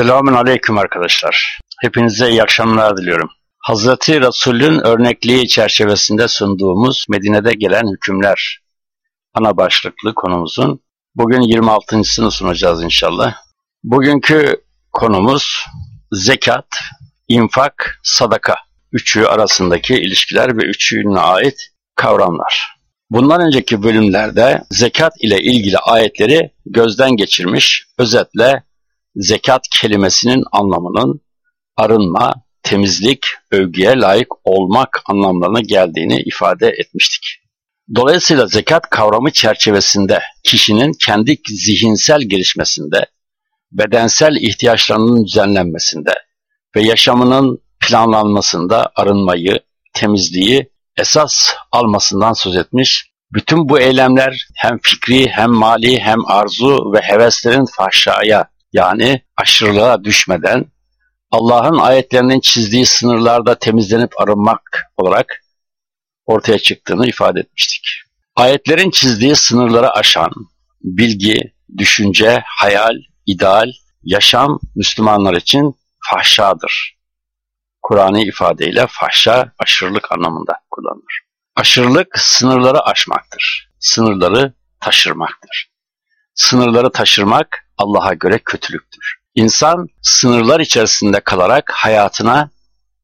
Selamun Aleyküm arkadaşlar. Hepinize iyi akşamlar diliyorum. Hazreti Resul'ün örnekliği çerçevesinde sunduğumuz Medine'de gelen hükümler ana başlıklı konumuzun bugün 26.sını sunacağız inşallah. Bugünkü konumuz zekat, infak, sadaka. Üçü arasındaki ilişkiler ve üçüne ait kavramlar. Bundan önceki bölümlerde zekat ile ilgili ayetleri gözden geçirmiş, özetle zekat kelimesinin anlamının arınma, temizlik, övgüye layık olmak anlamlarına geldiğini ifade etmiştik. Dolayısıyla zekat kavramı çerçevesinde kişinin kendi zihinsel gelişmesinde, bedensel ihtiyaçlarının düzenlenmesinde ve yaşamının planlanmasında arınmayı, temizliği esas almasından söz etmiş. Bütün bu eylemler hem fikri hem mali hem arzu ve heveslerin fahşaya yani aşırılığa düşmeden Allah'ın ayetlerinin çizdiği sınırlarda temizlenip arınmak olarak ortaya çıktığını ifade etmiştik. Ayetlerin çizdiği sınırları aşan bilgi, düşünce, hayal, ideal, yaşam Müslümanlar için fahşadır. Kur'an'ı ifadeyle fahşa aşırılık anlamında kullanılır. Aşırılık sınırları aşmaktır. Sınırları taşırmaktır. Sınırları taşırmak Allah'a göre kötülüktür. İnsan sınırlar içerisinde kalarak hayatına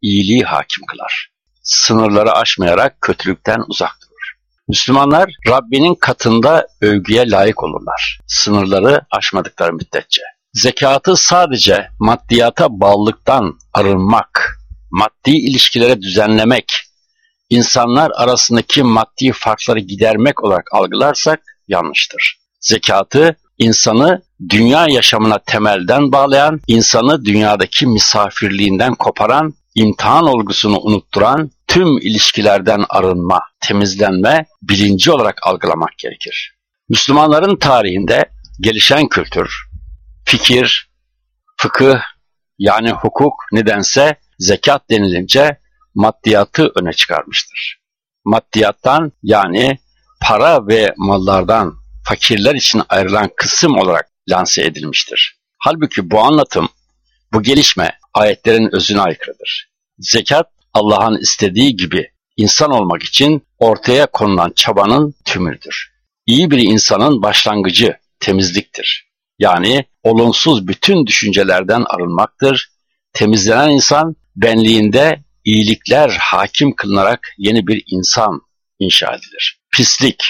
iyiliği hakim kılar. Sınırları aşmayarak kötülükten uzak durur. Müslümanlar Rabbinin katında övgüye layık olurlar. Sınırları aşmadıkları müddetçe. Zekatı sadece maddiyata bağlılıktan arınmak, maddi ilişkilere düzenlemek, insanlar arasındaki maddi farkları gidermek olarak algılarsak yanlıştır. Zekatı insanı dünya yaşamına temelden bağlayan, insanı dünyadaki misafirliğinden koparan, imtihan olgusunu unutturan, tüm ilişkilerden arınma, temizlenme, bilinci olarak algılamak gerekir. Müslümanların tarihinde gelişen kültür, fikir, fıkıh yani hukuk nedense zekat denilince maddiyatı öne çıkarmıştır. Maddiyattan yani para ve mallardan fakirler için ayrılan kısım olarak lanse edilmiştir. Halbuki bu anlatım, bu gelişme ayetlerin özüne aykırıdır. Zekat Allah'ın istediği gibi insan olmak için ortaya konulan çabanın tümüdür. İyi bir insanın başlangıcı temizliktir. Yani olumsuz bütün düşüncelerden arınmaktır. Temizlenen insan benliğinde iyilikler hakim kılınarak yeni bir insan inşa edilir. Pislik,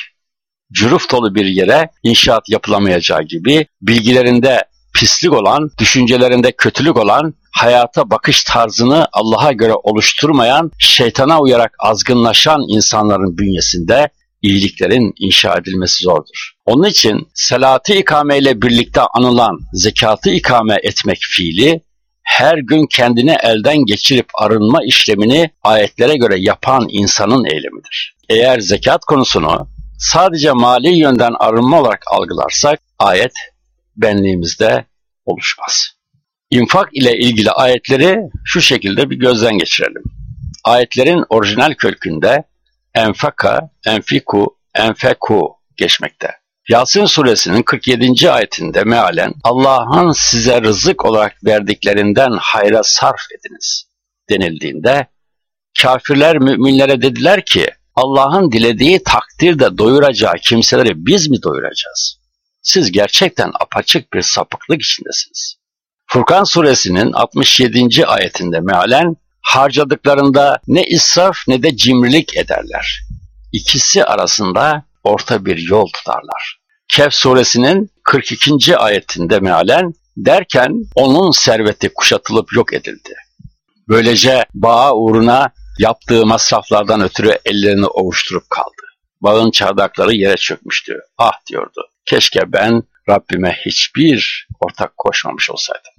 cüruf dolu bir yere inşaat yapılamayacağı gibi bilgilerinde pislik olan, düşüncelerinde kötülük olan, hayata bakış tarzını Allah'a göre oluşturmayan, şeytana uyarak azgınlaşan insanların bünyesinde iyiliklerin inşa edilmesi zordur. Onun için selatı ikame ile birlikte anılan zekatı ikame etmek fiili, her gün kendini elden geçirip arınma işlemini ayetlere göre yapan insanın eylemidir. Eğer zekat konusunu sadece mali yönden arınma olarak algılarsak ayet benliğimizde oluşmaz. İnfak ile ilgili ayetleri şu şekilde bir gözden geçirelim. Ayetlerin orijinal kökünde enfaka, enfiku, enfeku geçmekte. Yasin suresinin 47. ayetinde mealen Allah'ın size rızık olarak verdiklerinden hayra sarf ediniz denildiğinde kafirler müminlere dediler ki Allah'ın dilediği takdirde doyuracağı kimseleri biz mi doyuracağız? Siz gerçekten apaçık bir sapıklık içindesiniz. Furkan suresinin 67. ayetinde mealen harcadıklarında ne israf ne de cimrilik ederler. İkisi arasında orta bir yol tutarlar. Kehf suresinin 42. ayetinde mealen derken onun serveti kuşatılıp yok edildi. Böylece bağa uğruna Yaptığı masraflardan ötürü ellerini ovuşturup kaldı. Bağın çardakları yere çökmüştü. Ah diyordu. Keşke ben Rabbime hiçbir ortak koşmamış olsaydım.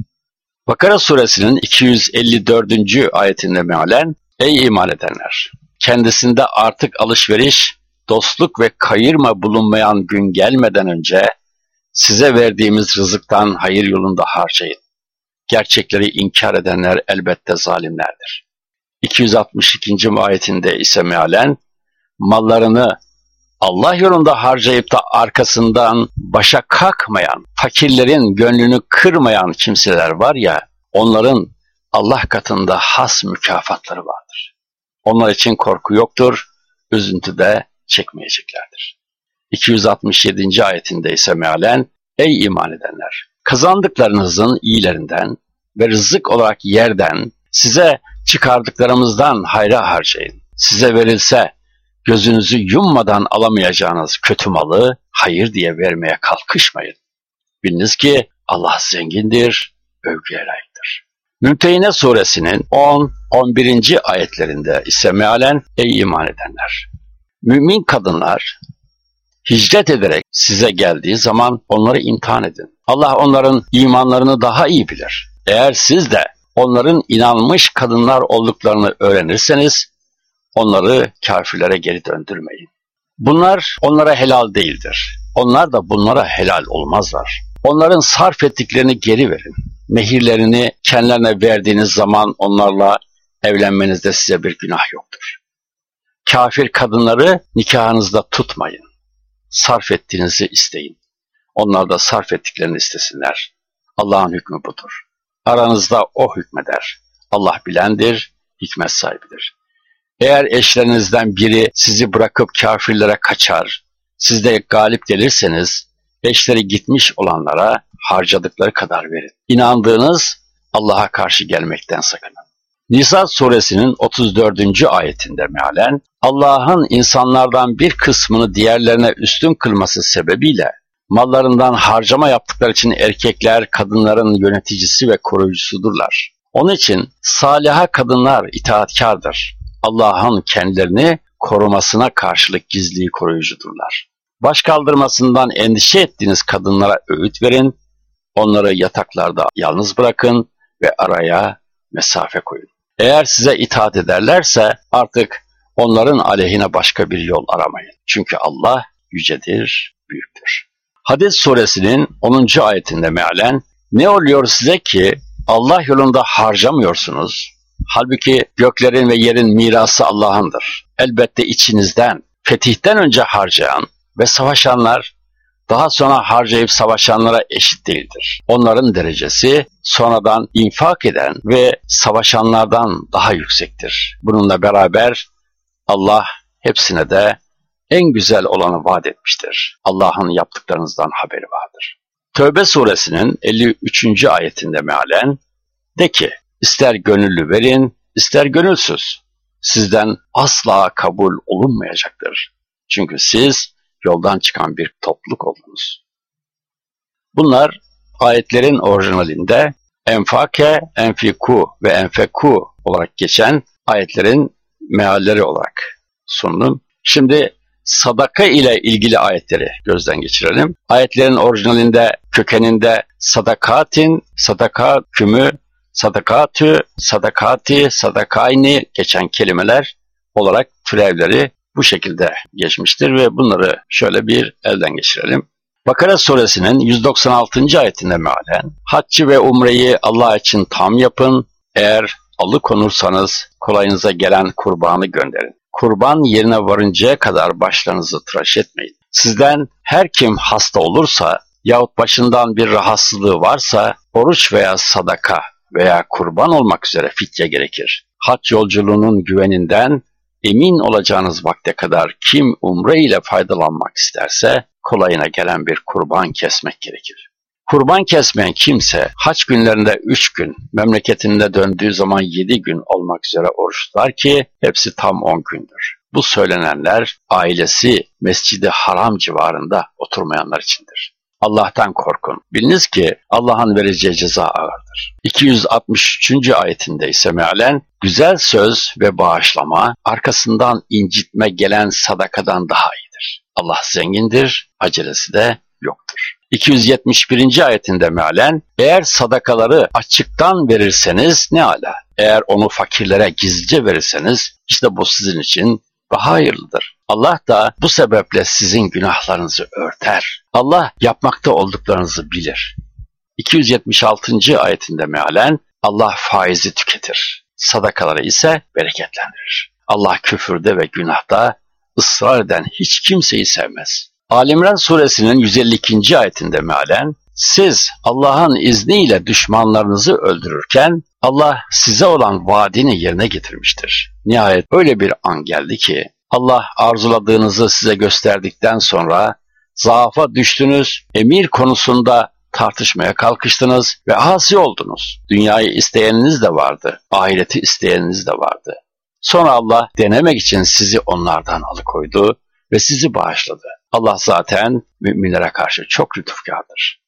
Bakara suresinin 254. ayetinde mealen Ey iman edenler! Kendisinde artık alışveriş, dostluk ve kayırma bulunmayan gün gelmeden önce size verdiğimiz rızıktan hayır yolunda harcayın. Gerçekleri inkar edenler elbette zalimlerdir. 262. ayetinde ise mealen mallarını Allah yolunda harcayıp da arkasından başa kalkmayan, fakirlerin gönlünü kırmayan kimseler var ya, onların Allah katında has mükafatları vardır. Onlar için korku yoktur, üzüntü de çekmeyeceklerdir. 267. ayetinde ise mealen, Ey iman edenler! Kazandıklarınızın iyilerinden ve rızık olarak yerden size çıkardıklarımızdan hayra harcayın. Size verilse gözünüzü yummadan alamayacağınız kötü malı hayır diye vermeye kalkışmayın. Biliniz ki Allah zengindir, övgüye layıktır. Mümtehine suresinin 10-11. ayetlerinde ise mealen ey iman edenler. Mümin kadınlar hicret ederek size geldiği zaman onları imtihan edin. Allah onların imanlarını daha iyi bilir. Eğer siz de onların inanmış kadınlar olduklarını öğrenirseniz onları kafirlere geri döndürmeyin. Bunlar onlara helal değildir. Onlar da bunlara helal olmazlar. Onların sarf ettiklerini geri verin. Mehirlerini kendilerine verdiğiniz zaman onlarla evlenmenizde size bir günah yoktur. Kafir kadınları nikahınızda tutmayın. Sarf ettiğinizi isteyin. Onlar da sarf ettiklerini istesinler. Allah'ın hükmü budur. Aranızda o hükmeder. Allah bilendir, hikmet sahibidir. Eğer eşlerinizden biri sizi bırakıp kafirlere kaçar, siz de galip gelirseniz, eşleri gitmiş olanlara harcadıkları kadar verin. İnandığınız Allah'a karşı gelmekten sakının. Nisa suresinin 34. ayetinde mealen, Allah'ın insanlardan bir kısmını diğerlerine üstün kılması sebebiyle mallarından harcama yaptıkları için erkekler kadınların yöneticisi ve koruyucusudurlar. Onun için saliha kadınlar itaatkardır. Allah'ın kendilerini korumasına karşılık gizli koruyucudurlar. Baş kaldırmasından endişe ettiğiniz kadınlara öğüt verin, onları yataklarda yalnız bırakın ve araya mesafe koyun. Eğer size itaat ederlerse artık onların aleyhine başka bir yol aramayın. Çünkü Allah yücedir, büyüktür. Hadis suresinin 10. ayetinde mealen ne oluyor size ki Allah yolunda harcamıyorsunuz? Halbuki göklerin ve yerin mirası Allah'ındır. Elbette içinizden, fetihten önce harcayan ve savaşanlar daha sonra harcayıp savaşanlara eşit değildir. Onların derecesi sonradan infak eden ve savaşanlardan daha yüksektir. Bununla beraber Allah hepsine de en güzel olanı vaat etmiştir. Allah'ın yaptıklarınızdan haberi vardır. Tövbe suresinin 53. ayetinde mealen de ki ister gönüllü verin ister gönülsüz sizden asla kabul olunmayacaktır. Çünkü siz yoldan çıkan bir topluluk oldunuz. Bunlar ayetlerin orijinalinde enfake, enfiku ve enfeku olarak geçen ayetlerin mealleri olarak sunulun. Şimdi sadaka ile ilgili ayetleri gözden geçirelim. Ayetlerin orijinalinde, kökeninde sadakatin, sadaka kümü, sadakatü, sadakati, sadakayni geçen kelimeler olarak türevleri bu şekilde geçmiştir ve bunları şöyle bir elden geçirelim. Bakara suresinin 196. ayetinde mealen Haccı ve umreyi Allah için tam yapın. Eğer alıkonursanız kolayınıza gelen kurbanı gönderin. Kurban yerine varıncaya kadar başlarınızı tıraş etmeyin. Sizden her kim hasta olursa yahut başından bir rahatsızlığı varsa oruç veya sadaka veya kurban olmak üzere fitye gerekir. Hac yolculuğunun güveninden emin olacağınız vakte kadar kim umre ile faydalanmak isterse kolayına gelen bir kurban kesmek gerekir. Kurban kesmeyen kimse haç günlerinde üç gün, memleketinde döndüğü zaman yedi gün olmak üzere oruç tutar ki hepsi tam on gündür. Bu söylenenler ailesi Mescidi Haram civarında oturmayanlar içindir. Allah'tan korkun. Biliniz ki Allah'ın vereceği ceza ağırdır. 263. ayetinde ise mealen güzel söz ve bağışlama arkasından incitme gelen sadakadan daha iyidir. Allah zengindir, acelesi de yoktur. 271. ayetinde mealen eğer sadakaları açıktan verirseniz ne ala. Eğer onu fakirlere gizlice verirseniz işte bu sizin için daha hayırlıdır. Allah da bu sebeple sizin günahlarınızı örter. Allah yapmakta olduklarınızı bilir. 276. ayetinde mealen Allah faizi tüketir. Sadakaları ise bereketlendirir. Allah küfürde ve günahda ısrar eden hiç kimseyi sevmez. Alimran suresinin 152. ayetinde mealen siz Allah'ın izniyle düşmanlarınızı öldürürken Allah size olan vaadini yerine getirmiştir. Nihayet öyle bir an geldi ki Allah arzuladığınızı size gösterdikten sonra zaafa düştünüz, emir konusunda tartışmaya kalkıştınız ve asi oldunuz. Dünyayı isteyeniniz de vardı, ahireti isteyeniniz de vardı. Sonra Allah denemek için sizi onlardan alıkoydu ve sizi bağışladı. Allah zaten müminlere karşı çok lütufkardır.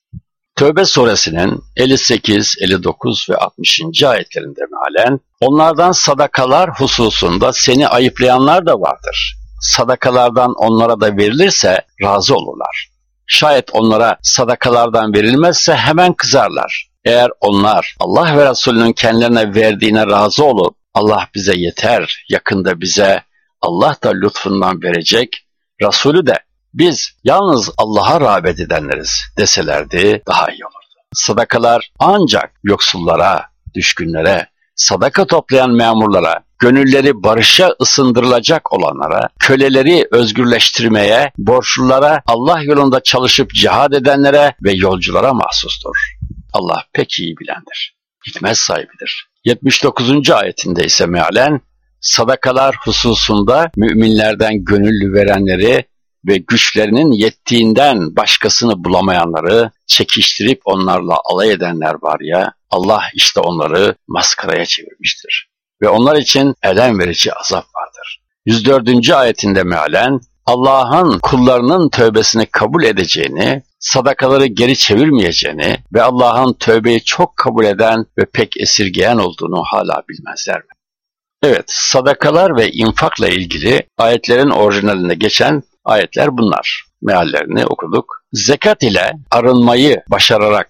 Tövbe suresinin 58, 59 ve 60. ayetlerinde mealen onlardan sadakalar hususunda seni ayıplayanlar da vardır. Sadakalardan onlara da verilirse razı olurlar. Şayet onlara sadakalardan verilmezse hemen kızarlar. Eğer onlar Allah ve Resulünün kendilerine verdiğine razı olup Allah bize yeter, yakında bize Allah da lütfundan verecek, Resulü de biz yalnız Allah'a rağbet edenleriz deselerdi daha iyi olurdu. Sadakalar ancak yoksullara, düşkünlere, sadaka toplayan memurlara, gönülleri barışa ısındırılacak olanlara, köleleri özgürleştirmeye, borçlulara, Allah yolunda çalışıp cihad edenlere ve yolculara mahsustur. Allah pek iyi bilendir. Hikmet sahibidir. 79. ayetinde ise mealen, sadakalar hususunda müminlerden gönüllü verenleri ve güçlerinin yettiğinden başkasını bulamayanları çekiştirip onlarla alay edenler var ya, Allah işte onları maskaraya çevirmiştir. Ve onlar için elem verici azap vardır. 104. ayetinde mealen Allah'ın kullarının tövbesini kabul edeceğini, sadakaları geri çevirmeyeceğini ve Allah'ın tövbeyi çok kabul eden ve pek esirgeyen olduğunu hala bilmezler mi? Evet, sadakalar ve infakla ilgili ayetlerin orijinalinde geçen ayetler bunlar. Meallerini okuduk. Zekat ile arınmayı başararak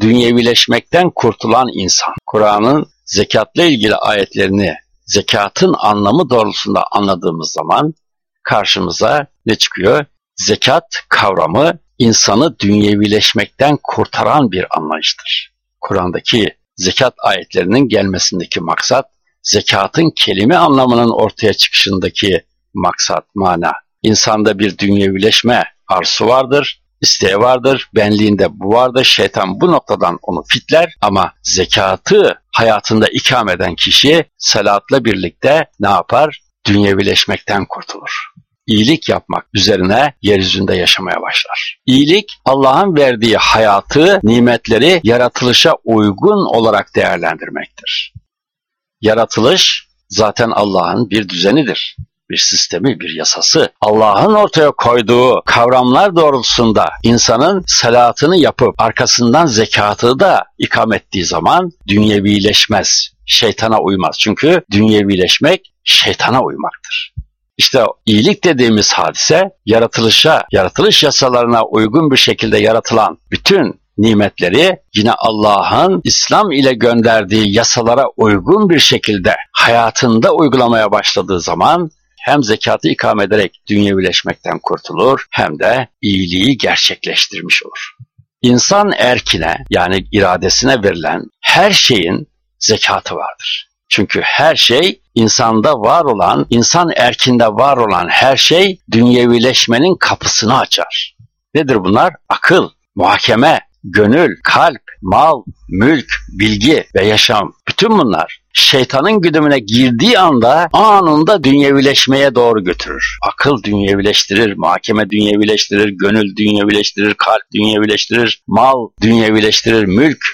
dünyevileşmekten kurtulan insan. Kur'an'ın zekatla ilgili ayetlerini zekatın anlamı doğrultusunda anladığımız zaman karşımıza ne çıkıyor? Zekat kavramı insanı dünyevileşmekten kurtaran bir anlayıştır. Kur'an'daki zekat ayetlerinin gelmesindeki maksat, zekatın kelime anlamının ortaya çıkışındaki maksat, mana. İnsanda bir dünyevileşme arzusu vardır, isteği vardır, benliğinde bu vardır. Şeytan bu noktadan onu fitler ama zekatı hayatında ikam eden kişi salatla birlikte ne yapar? Dünyevileşmekten kurtulur iyilik yapmak üzerine yeryüzünde yaşamaya başlar. İyilik Allah'ın verdiği hayatı, nimetleri yaratılışa uygun olarak değerlendirmektir. Yaratılış zaten Allah'ın bir düzenidir bir sistemi, bir yasası. Allah'ın ortaya koyduğu kavramlar doğrultusunda insanın salatını yapıp arkasından zekatı da ikam ettiği zaman dünyevileşmez, şeytana uymaz. Çünkü dünyevileşmek şeytana uymaktır. İşte iyilik dediğimiz hadise yaratılışa, yaratılış yasalarına uygun bir şekilde yaratılan bütün nimetleri yine Allah'ın İslam ile gönderdiği yasalara uygun bir şekilde hayatında uygulamaya başladığı zaman hem zekatı ikame ederek dünyevileşmekten kurtulur hem de iyiliği gerçekleştirmiş olur. İnsan erkine yani iradesine verilen her şeyin zekatı vardır. Çünkü her şey insanda var olan, insan erkinde var olan her şey dünyevileşmenin kapısını açar. Nedir bunlar? Akıl, muhakeme, gönül, kalp, mal, mülk, bilgi ve yaşam. Bütün bunlar şeytanın güdümüne girdiği anda anında dünyevileşmeye doğru götürür. Akıl dünyevileştirir, mahkeme dünyevileştirir, gönül dünyevileştirir, kalp dünyevileştirir, mal dünyevileştirir, mülk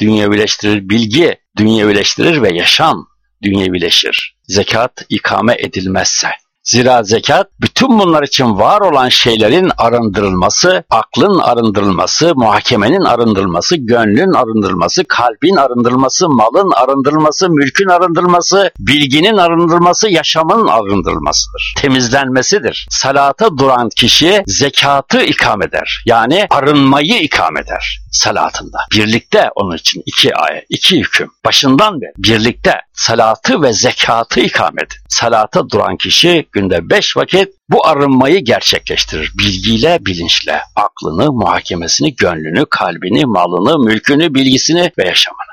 dünyevileştirir, bilgi dünyevileştirir ve yaşam dünyevileşir. Zekat ikame edilmezse. Zira zekat bütün bunlar için var olan şeylerin arındırılması, aklın arındırılması, muhakemenin arındırılması, gönlün arındırılması, kalbin arındırılması, malın arındırılması, mülkün arındırılması, bilginin arındırılması, yaşamın arındırılmasıdır. Temizlenmesidir. Salata duran kişi zekatı ikam eder. Yani arınmayı ikam eder salatında. Birlikte onun için iki ayet, iki hüküm. Başından beri birlikte salatı ve zekatı ikam edin. Salata duran kişi günde beş vakit bu arınmayı gerçekleştirir. Bilgiyle, bilinçle, aklını, muhakemesini, gönlünü, kalbini, malını, mülkünü, bilgisini ve yaşamını.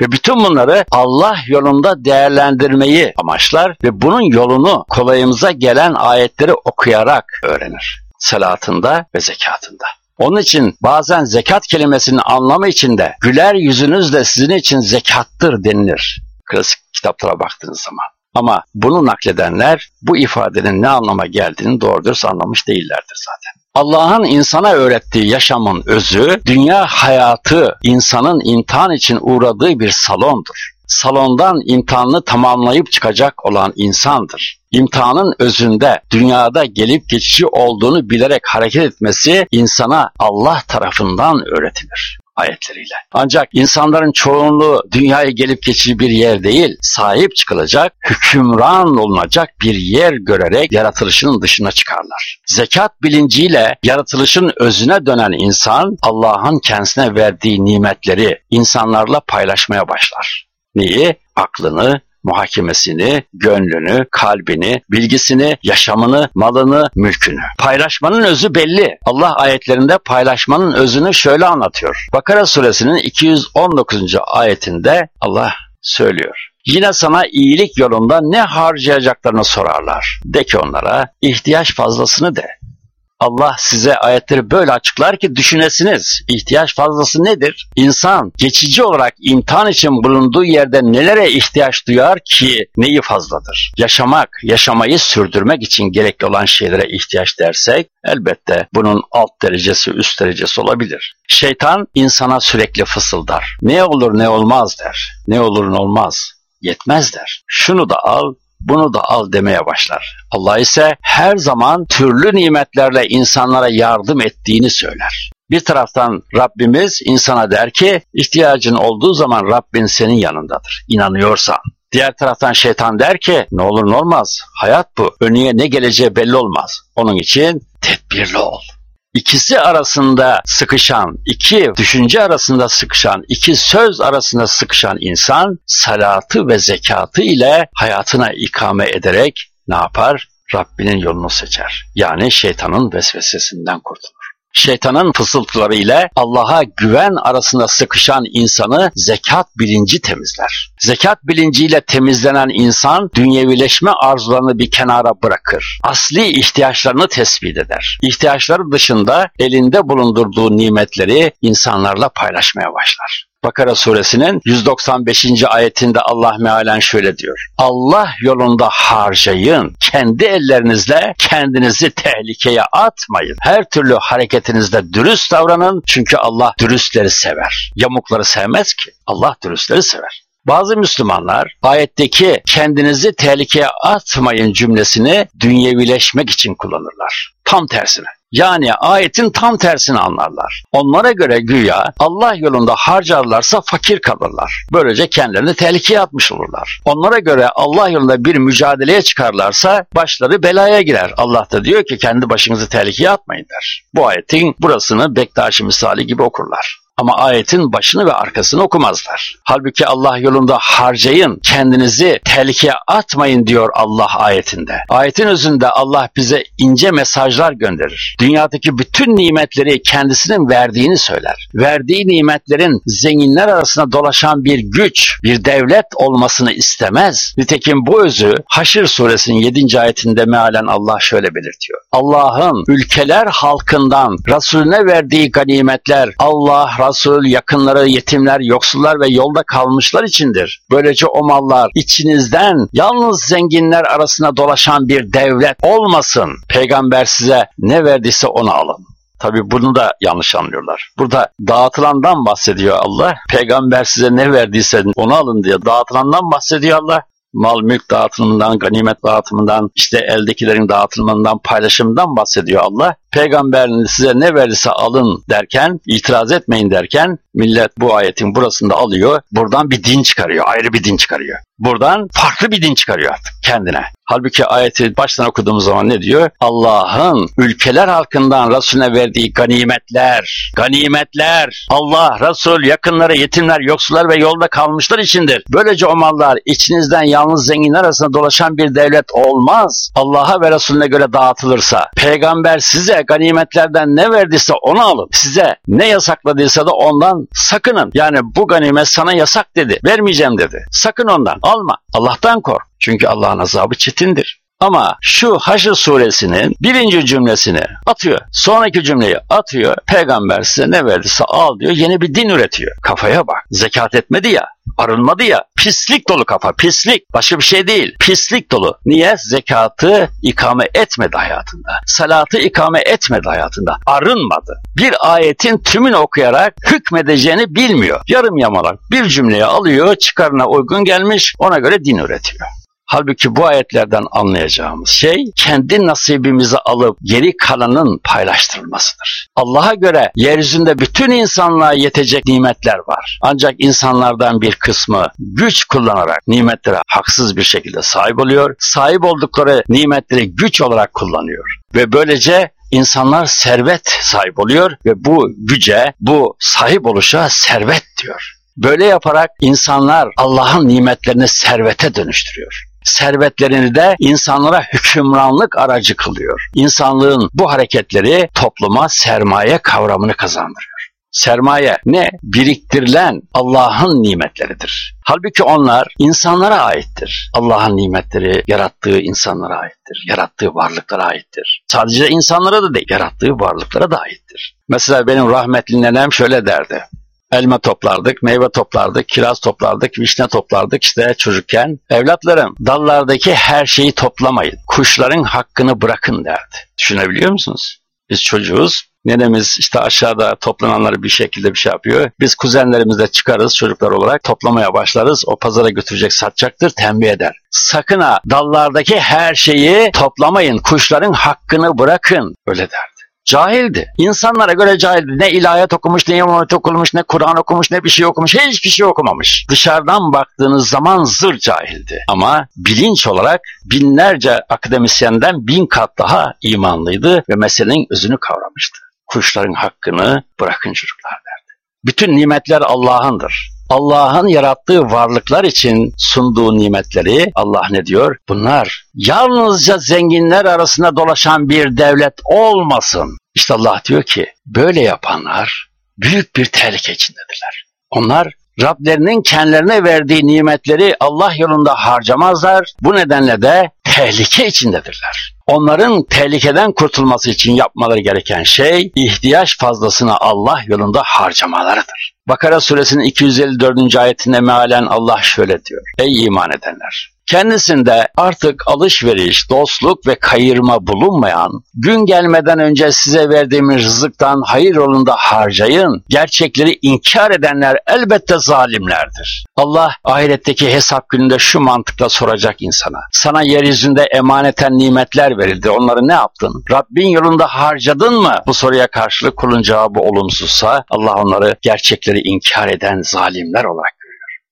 Ve bütün bunları Allah yolunda değerlendirmeyi amaçlar ve bunun yolunu kolayımıza gelen ayetleri okuyarak öğrenir. Salatında ve zekatında. Onun için bazen zekat kelimesinin anlamı içinde güler yüzünüz de sizin için zekattır denilir. Klasik kitaplara baktığınız zaman. Ama bunu nakledenler bu ifadenin ne anlama geldiğini doğru dürüst anlamış değillerdir zaten. Allah'ın insana öğrettiği yaşamın özü, dünya hayatı insanın imtihan için uğradığı bir salondur. Salondan imtihanını tamamlayıp çıkacak olan insandır. İmtihanın özünde dünyada gelip geçici olduğunu bilerek hareket etmesi insana Allah tarafından öğretilir ayetleriyle. Ancak insanların çoğunluğu dünyaya gelip geçici bir yer değil, sahip çıkılacak, hükümran olunacak bir yer görerek yaratılışının dışına çıkarlar. Zekat bilinciyle yaratılışın özüne dönen insan, Allah'ın kendisine verdiği nimetleri insanlarla paylaşmaya başlar. Neyi? Aklını, muhakemesini, gönlünü, kalbini, bilgisini, yaşamını, malını, mülkünü. Paylaşmanın özü belli. Allah ayetlerinde paylaşmanın özünü şöyle anlatıyor. Bakara suresinin 219. ayetinde Allah söylüyor. Yine sana iyilik yolunda ne harcayacaklarını sorarlar. De ki onlara ihtiyaç fazlasını de. Allah size ayetleri böyle açıklar ki düşünesiniz. İhtiyaç fazlası nedir? İnsan geçici olarak imtihan için bulunduğu yerde nelere ihtiyaç duyar ki neyi fazladır? Yaşamak, yaşamayı sürdürmek için gerekli olan şeylere ihtiyaç dersek elbette bunun alt derecesi üst derecesi olabilir. Şeytan insana sürekli fısıldar. Ne olur ne olmaz der. Ne olur ne olmaz yetmez der. Şunu da al, bunu da al demeye başlar. Allah ise her zaman türlü nimetlerle insanlara yardım ettiğini söyler. Bir taraftan Rabbimiz insana der ki ihtiyacın olduğu zaman Rabbin senin yanındadır. İnanıyorsan. Diğer taraftan şeytan der ki ne olur ne olmaz. Hayat bu. Önüne ne geleceği belli olmaz. Onun için tedbirli ol ikisi arasında sıkışan, iki düşünce arasında sıkışan, iki söz arasında sıkışan insan salatı ve zekatı ile hayatına ikame ederek ne yapar? Rabbinin yolunu seçer. Yani şeytanın vesvesesinden kurtulur şeytanın fısıltıları ile Allah'a güven arasında sıkışan insanı zekat bilinci temizler. Zekat bilinciyle temizlenen insan dünyevileşme arzularını bir kenara bırakır. Asli ihtiyaçlarını tespit eder. İhtiyaçları dışında elinde bulundurduğu nimetleri insanlarla paylaşmaya başlar. Bakara suresinin 195. ayetinde Allah mealen şöyle diyor. Allah yolunda harcayın. Kendi ellerinizle kendinizi tehlikeye atmayın. Her türlü hareketinizde dürüst davranın. Çünkü Allah dürüstleri sever. Yamukları sevmez ki. Allah dürüstleri sever. Bazı Müslümanlar ayetteki kendinizi tehlikeye atmayın cümlesini dünyevileşmek için kullanırlar. Tam tersine. Yani ayetin tam tersini anlarlar. Onlara göre güya Allah yolunda harcarlarsa fakir kalırlar. Böylece kendilerini tehlikeye atmış olurlar. Onlara göre Allah yolunda bir mücadeleye çıkarlarsa başları belaya girer. Allah da diyor ki kendi başınızı tehlikeye atmayın der. Bu ayetin burasını Bektaşi misali gibi okurlar ama ayetin başını ve arkasını okumazlar. Halbuki Allah yolunda harcayın, kendinizi tehlikeye atmayın diyor Allah ayetinde. Ayetin özünde Allah bize ince mesajlar gönderir. Dünyadaki bütün nimetleri kendisinin verdiğini söyler. Verdiği nimetlerin zenginler arasında dolaşan bir güç, bir devlet olmasını istemez. Nitekim bu özü Haşr suresinin 7. ayetinde mealen Allah şöyle belirtiyor. Allah'ın ülkeler halkından Resulüne verdiği ganimetler Allah Resul, yakınları, yetimler, yoksullar ve yolda kalmışlar içindir. Böylece o mallar içinizden yalnız zenginler arasında dolaşan bir devlet olmasın. Peygamber size ne verdiyse onu alın. Tabi bunu da yanlış anlıyorlar. Burada dağıtılandan bahsediyor Allah. Peygamber size ne verdiyse onu alın diye dağıtılandan bahsediyor Allah mal mülk dağıtımından, ganimet dağıtımından, işte eldekilerin dağıtımından, paylaşımından bahsediyor Allah. Peygamberin size ne verirse alın derken, itiraz etmeyin derken millet bu ayetin burasında alıyor, buradan bir din çıkarıyor, ayrı bir din çıkarıyor. Buradan farklı bir din çıkarıyor artık kendine. Halbuki ayeti baştan okuduğumuz zaman ne diyor? Allah'ın ülkeler halkından Resulüne verdiği ganimetler, ganimetler, Allah, Resul, yakınları, yetimler, yoksullar ve yolda kalmışlar içindir. Böylece o mallar içinizden yalnız zenginler arasında dolaşan bir devlet olmaz. Allah'a ve Resulüne göre dağıtılırsa, peygamber size ganimetlerden ne verdiyse onu alın. Size ne yasakladıysa da ondan sakının. Yani bu ganimet sana yasak dedi. Vermeyeceğim dedi. Sakın ondan. Alma. Allah'tan kork. Çünkü Allah'ın azabı çetindir. Ama şu Haşr suresinin birinci cümlesini atıyor. Sonraki cümleyi atıyor. Peygamber size ne verdiyse al diyor. Yeni bir din üretiyor. Kafaya bak. Zekat etmedi ya. Arınmadı ya. Pislik dolu kafa. Pislik. Başka bir şey değil. Pislik dolu. Niye? Zekatı ikame etmedi hayatında. Salatı ikame etmedi hayatında. Arınmadı. Bir ayetin tümünü okuyarak hükmedeceğini bilmiyor. Yarım yamalak bir cümleyi alıyor, çıkarına uygun gelmiş, ona göre din üretiyor. Halbuki bu ayetlerden anlayacağımız şey kendi nasibimizi alıp geri kalanın paylaştırılmasıdır. Allah'a göre yeryüzünde bütün insanlığa yetecek nimetler var. Ancak insanlardan bir kısmı güç kullanarak nimetlere haksız bir şekilde sahip oluyor. Sahip oldukları nimetleri güç olarak kullanıyor. Ve böylece insanlar servet sahip oluyor ve bu güce, bu sahip oluşa servet diyor. Böyle yaparak insanlar Allah'ın nimetlerini servete dönüştürüyor servetlerini de insanlara hükümranlık aracı kılıyor. İnsanlığın bu hareketleri topluma sermaye kavramını kazandırıyor. Sermaye ne? Biriktirilen Allah'ın nimetleridir. Halbuki onlar insanlara aittir. Allah'ın nimetleri yarattığı insanlara aittir. Yarattığı varlıklara aittir. Sadece insanlara da değil, yarattığı varlıklara da aittir. Mesela benim rahmetli nenem şöyle derdi elma toplardık, meyve toplardık, kiraz toplardık, vişne toplardık işte çocukken. Evlatlarım dallardaki her şeyi toplamayın. Kuşların hakkını bırakın derdi. Düşünebiliyor musunuz? Biz çocuğuz. Nenemiz işte aşağıda toplananları bir şekilde bir şey yapıyor. Biz kuzenlerimizle çıkarız çocuklar olarak toplamaya başlarız. O pazara götürecek satacaktır tembih eder. Sakın ha dallardaki her şeyi toplamayın. Kuşların hakkını bırakın. Öyle der. Cahildi. İnsanlara göre cahildi. Ne ilahiyat okumuş, ne imamet okumuş, ne Kur'an okumuş, ne bir şey okumuş. Hiçbir şey okumamış. Dışarıdan baktığınız zaman zır cahildi. Ama bilinç olarak binlerce akademisyenden bin kat daha imanlıydı ve meselenin özünü kavramıştı. Kuşların hakkını bırakın çocuklar derdi. Bütün nimetler Allah'ındır. Allah'ın yarattığı varlıklar için sunduğu nimetleri Allah ne diyor? Bunlar yalnızca zenginler arasında dolaşan bir devlet olmasın. İşte Allah diyor ki böyle yapanlar büyük bir tehlike içindedirler. Onlar Rablerinin kendilerine verdiği nimetleri Allah yolunda harcamazlar. Bu nedenle de tehlike içindedirler. Onların tehlikeden kurtulması için yapmaları gereken şey ihtiyaç fazlasını Allah yolunda harcamalarıdır. Bakara suresinin 254. ayetinde mealen Allah şöyle diyor. Ey iman edenler! Kendisinde artık alışveriş, dostluk ve kayırma bulunmayan, gün gelmeden önce size verdiğimiz rızıktan hayır yolunda harcayın. Gerçekleri inkar edenler elbette zalimlerdir. Allah ahiretteki hesap gününde şu mantıkla soracak insana. Sana yeryüzünde emaneten nimetler verildi. Onları ne yaptın? Rabbin yolunda harcadın mı? Bu soruya karşılık kulun cevabı olumsuzsa Allah onları gerçekleri inkar eden zalimler olarak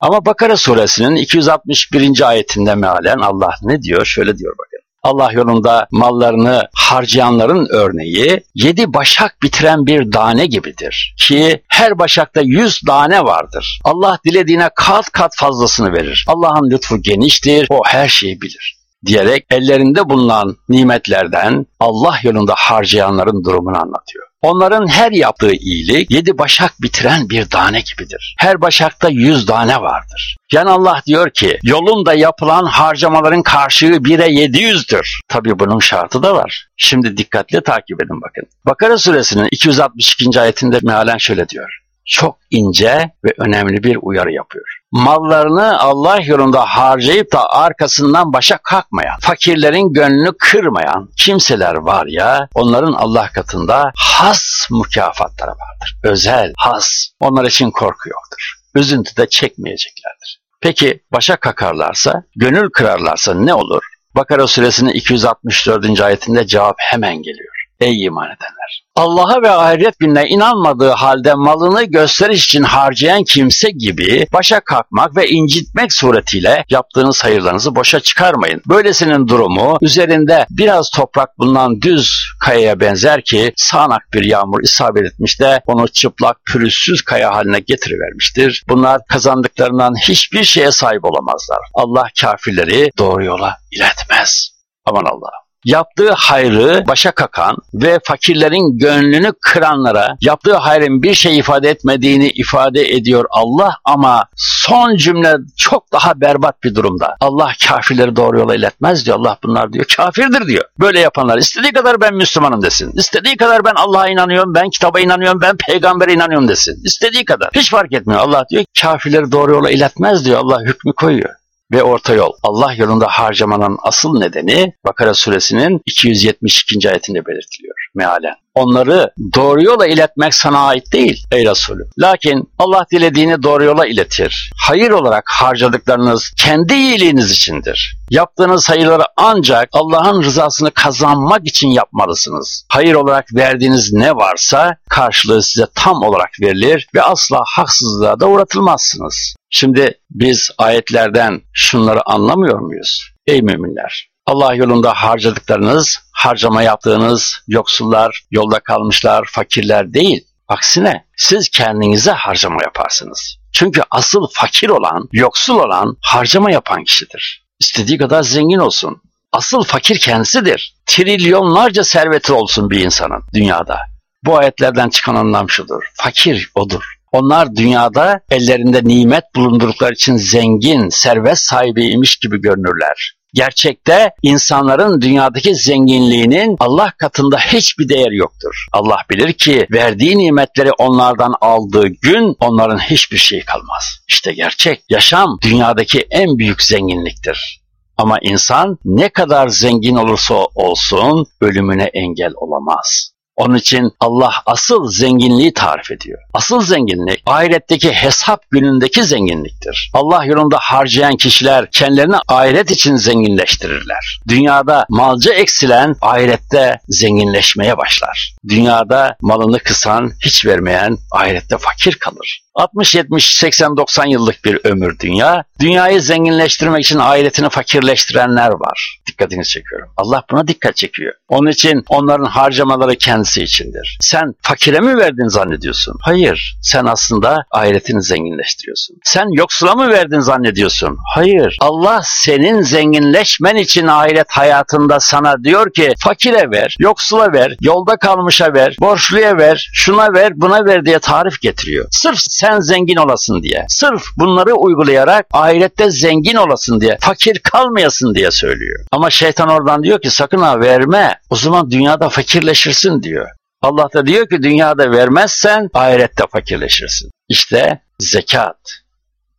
ama Bakara suresinin 261. ayetinde mealen Allah ne diyor? Şöyle diyor bakın. Allah yolunda mallarını harcayanların örneği yedi başak bitiren bir tane gibidir. Ki her başakta yüz tane vardır. Allah dilediğine kat kat fazlasını verir. Allah'ın lütfu geniştir, o her şeyi bilir diyerek ellerinde bulunan nimetlerden Allah yolunda harcayanların durumunu anlatıyor. Onların her yaptığı iyilik yedi başak bitiren bir tane gibidir. Her başakta yüz tane vardır. Yani Allah diyor ki yolunda yapılan harcamaların karşılığı bire yedi yüzdür. Tabi bunun şartı da var. Şimdi dikkatli takip edin bakın. Bakara suresinin 262. ayetinde mealen şöyle diyor çok ince ve önemli bir uyarı yapıyor. Mallarını Allah yolunda harcayıp da arkasından başa kalkmayan, fakirlerin gönlünü kırmayan kimseler var ya, onların Allah katında has mükafatları vardır. Özel, has. Onlar için korku yoktur. Üzüntü de çekmeyeceklerdir. Peki başa kakarlarsa, gönül kırarlarsa ne olur? Bakara suresinin 264. ayetinde cevap hemen geliyor. Ey iman edenler! Allah'a ve ahiret gününe inanmadığı halde malını gösteriş için harcayan kimse gibi başa kalkmak ve incitmek suretiyle yaptığınız hayırlarınızı boşa çıkarmayın. Böylesinin durumu üzerinde biraz toprak bulunan düz kayaya benzer ki sağanak bir yağmur isabet etmiş de onu çıplak pürüzsüz kaya haline getirivermiştir. Bunlar kazandıklarından hiçbir şeye sahip olamazlar. Allah kafirleri doğru yola iletmez. Aman Allah. Yaptığı hayrı başa kakan ve fakirlerin gönlünü kıranlara yaptığı hayrın bir şey ifade etmediğini ifade ediyor Allah ama son cümle çok daha berbat bir durumda. Allah kafirleri doğru yola iletmez diyor. Allah bunlar diyor kafirdir diyor. Böyle yapanlar istediği kadar ben Müslümanım desin. İstediği kadar ben Allah'a inanıyorum, ben kitaba inanıyorum, ben peygambere inanıyorum desin. İstediği kadar. Hiç fark etmiyor. Allah diyor kafirleri doğru yola iletmez diyor. Allah hükmü koyuyor ve orta yol. Allah yolunda harcamanın asıl nedeni Bakara suresinin 272. ayetinde belirtiliyor mealen. Onları doğru yola iletmek sana ait değil ey Resulü. Lakin Allah dilediğini doğru yola iletir. Hayır olarak harcadıklarınız kendi iyiliğiniz içindir. Yaptığınız hayırları ancak Allah'ın rızasını kazanmak için yapmalısınız. Hayır olarak verdiğiniz ne varsa karşılığı size tam olarak verilir ve asla haksızlığa da uğratılmazsınız. Şimdi biz ayetlerden şunları anlamıyor muyuz? Ey müminler! Allah yolunda harcadıklarınız, harcama yaptığınız yoksullar, yolda kalmışlar, fakirler değil. Aksine siz kendinize harcama yaparsınız. Çünkü asıl fakir olan, yoksul olan harcama yapan kişidir. İstediği kadar zengin olsun. Asıl fakir kendisidir. Trilyonlarca serveti olsun bir insanın dünyada. Bu ayetlerden çıkan anlam şudur. Fakir odur. Onlar dünyada ellerinde nimet bulundurdukları için zengin, servet sahibiymiş gibi görünürler. Gerçekte insanların dünyadaki zenginliğinin Allah katında hiçbir değeri yoktur. Allah bilir ki verdiği nimetleri onlardan aldığı gün onların hiçbir şey kalmaz. İşte gerçek. Yaşam dünyadaki en büyük zenginliktir. Ama insan ne kadar zengin olursa olsun ölümüne engel olamaz. Onun için Allah asıl zenginliği tarif ediyor. Asıl zenginlik ahiretteki hesap günündeki zenginliktir. Allah yolunda harcayan kişiler kendilerini ahiret için zenginleştirirler. Dünyada malcı eksilen ahirette zenginleşmeye başlar. Dünyada malını kısan, hiç vermeyen ahirette fakir kalır. 60, 70, 80, 90 yıllık bir ömür dünya. Dünyayı zenginleştirmek için ahiretini fakirleştirenler var. Dikkatini çekiyorum. Allah buna dikkat çekiyor. Onun için onların harcamaları kendisi içindir. Sen fakire mi verdin zannediyorsun? Hayır. Sen aslında ahiretini zenginleştiriyorsun. Sen yoksula mı verdin zannediyorsun? Hayır. Allah senin zenginleşmen için ahiret hayatında sana diyor ki fakire ver, yoksula ver, yolda kalmışa ver, borçluya ver, şuna ver, buna ver diye tarif getiriyor. Sırf sen zengin olasın diye. Sırf bunları uygulayarak ahirette zengin olasın diye, fakir kalmayasın diye söylüyor. Ama şeytan oradan diyor ki sakın ha verme. O zaman dünyada fakirleşirsin diyor. Allah da diyor ki dünyada vermezsen ahirette fakirleşirsin. İşte zekat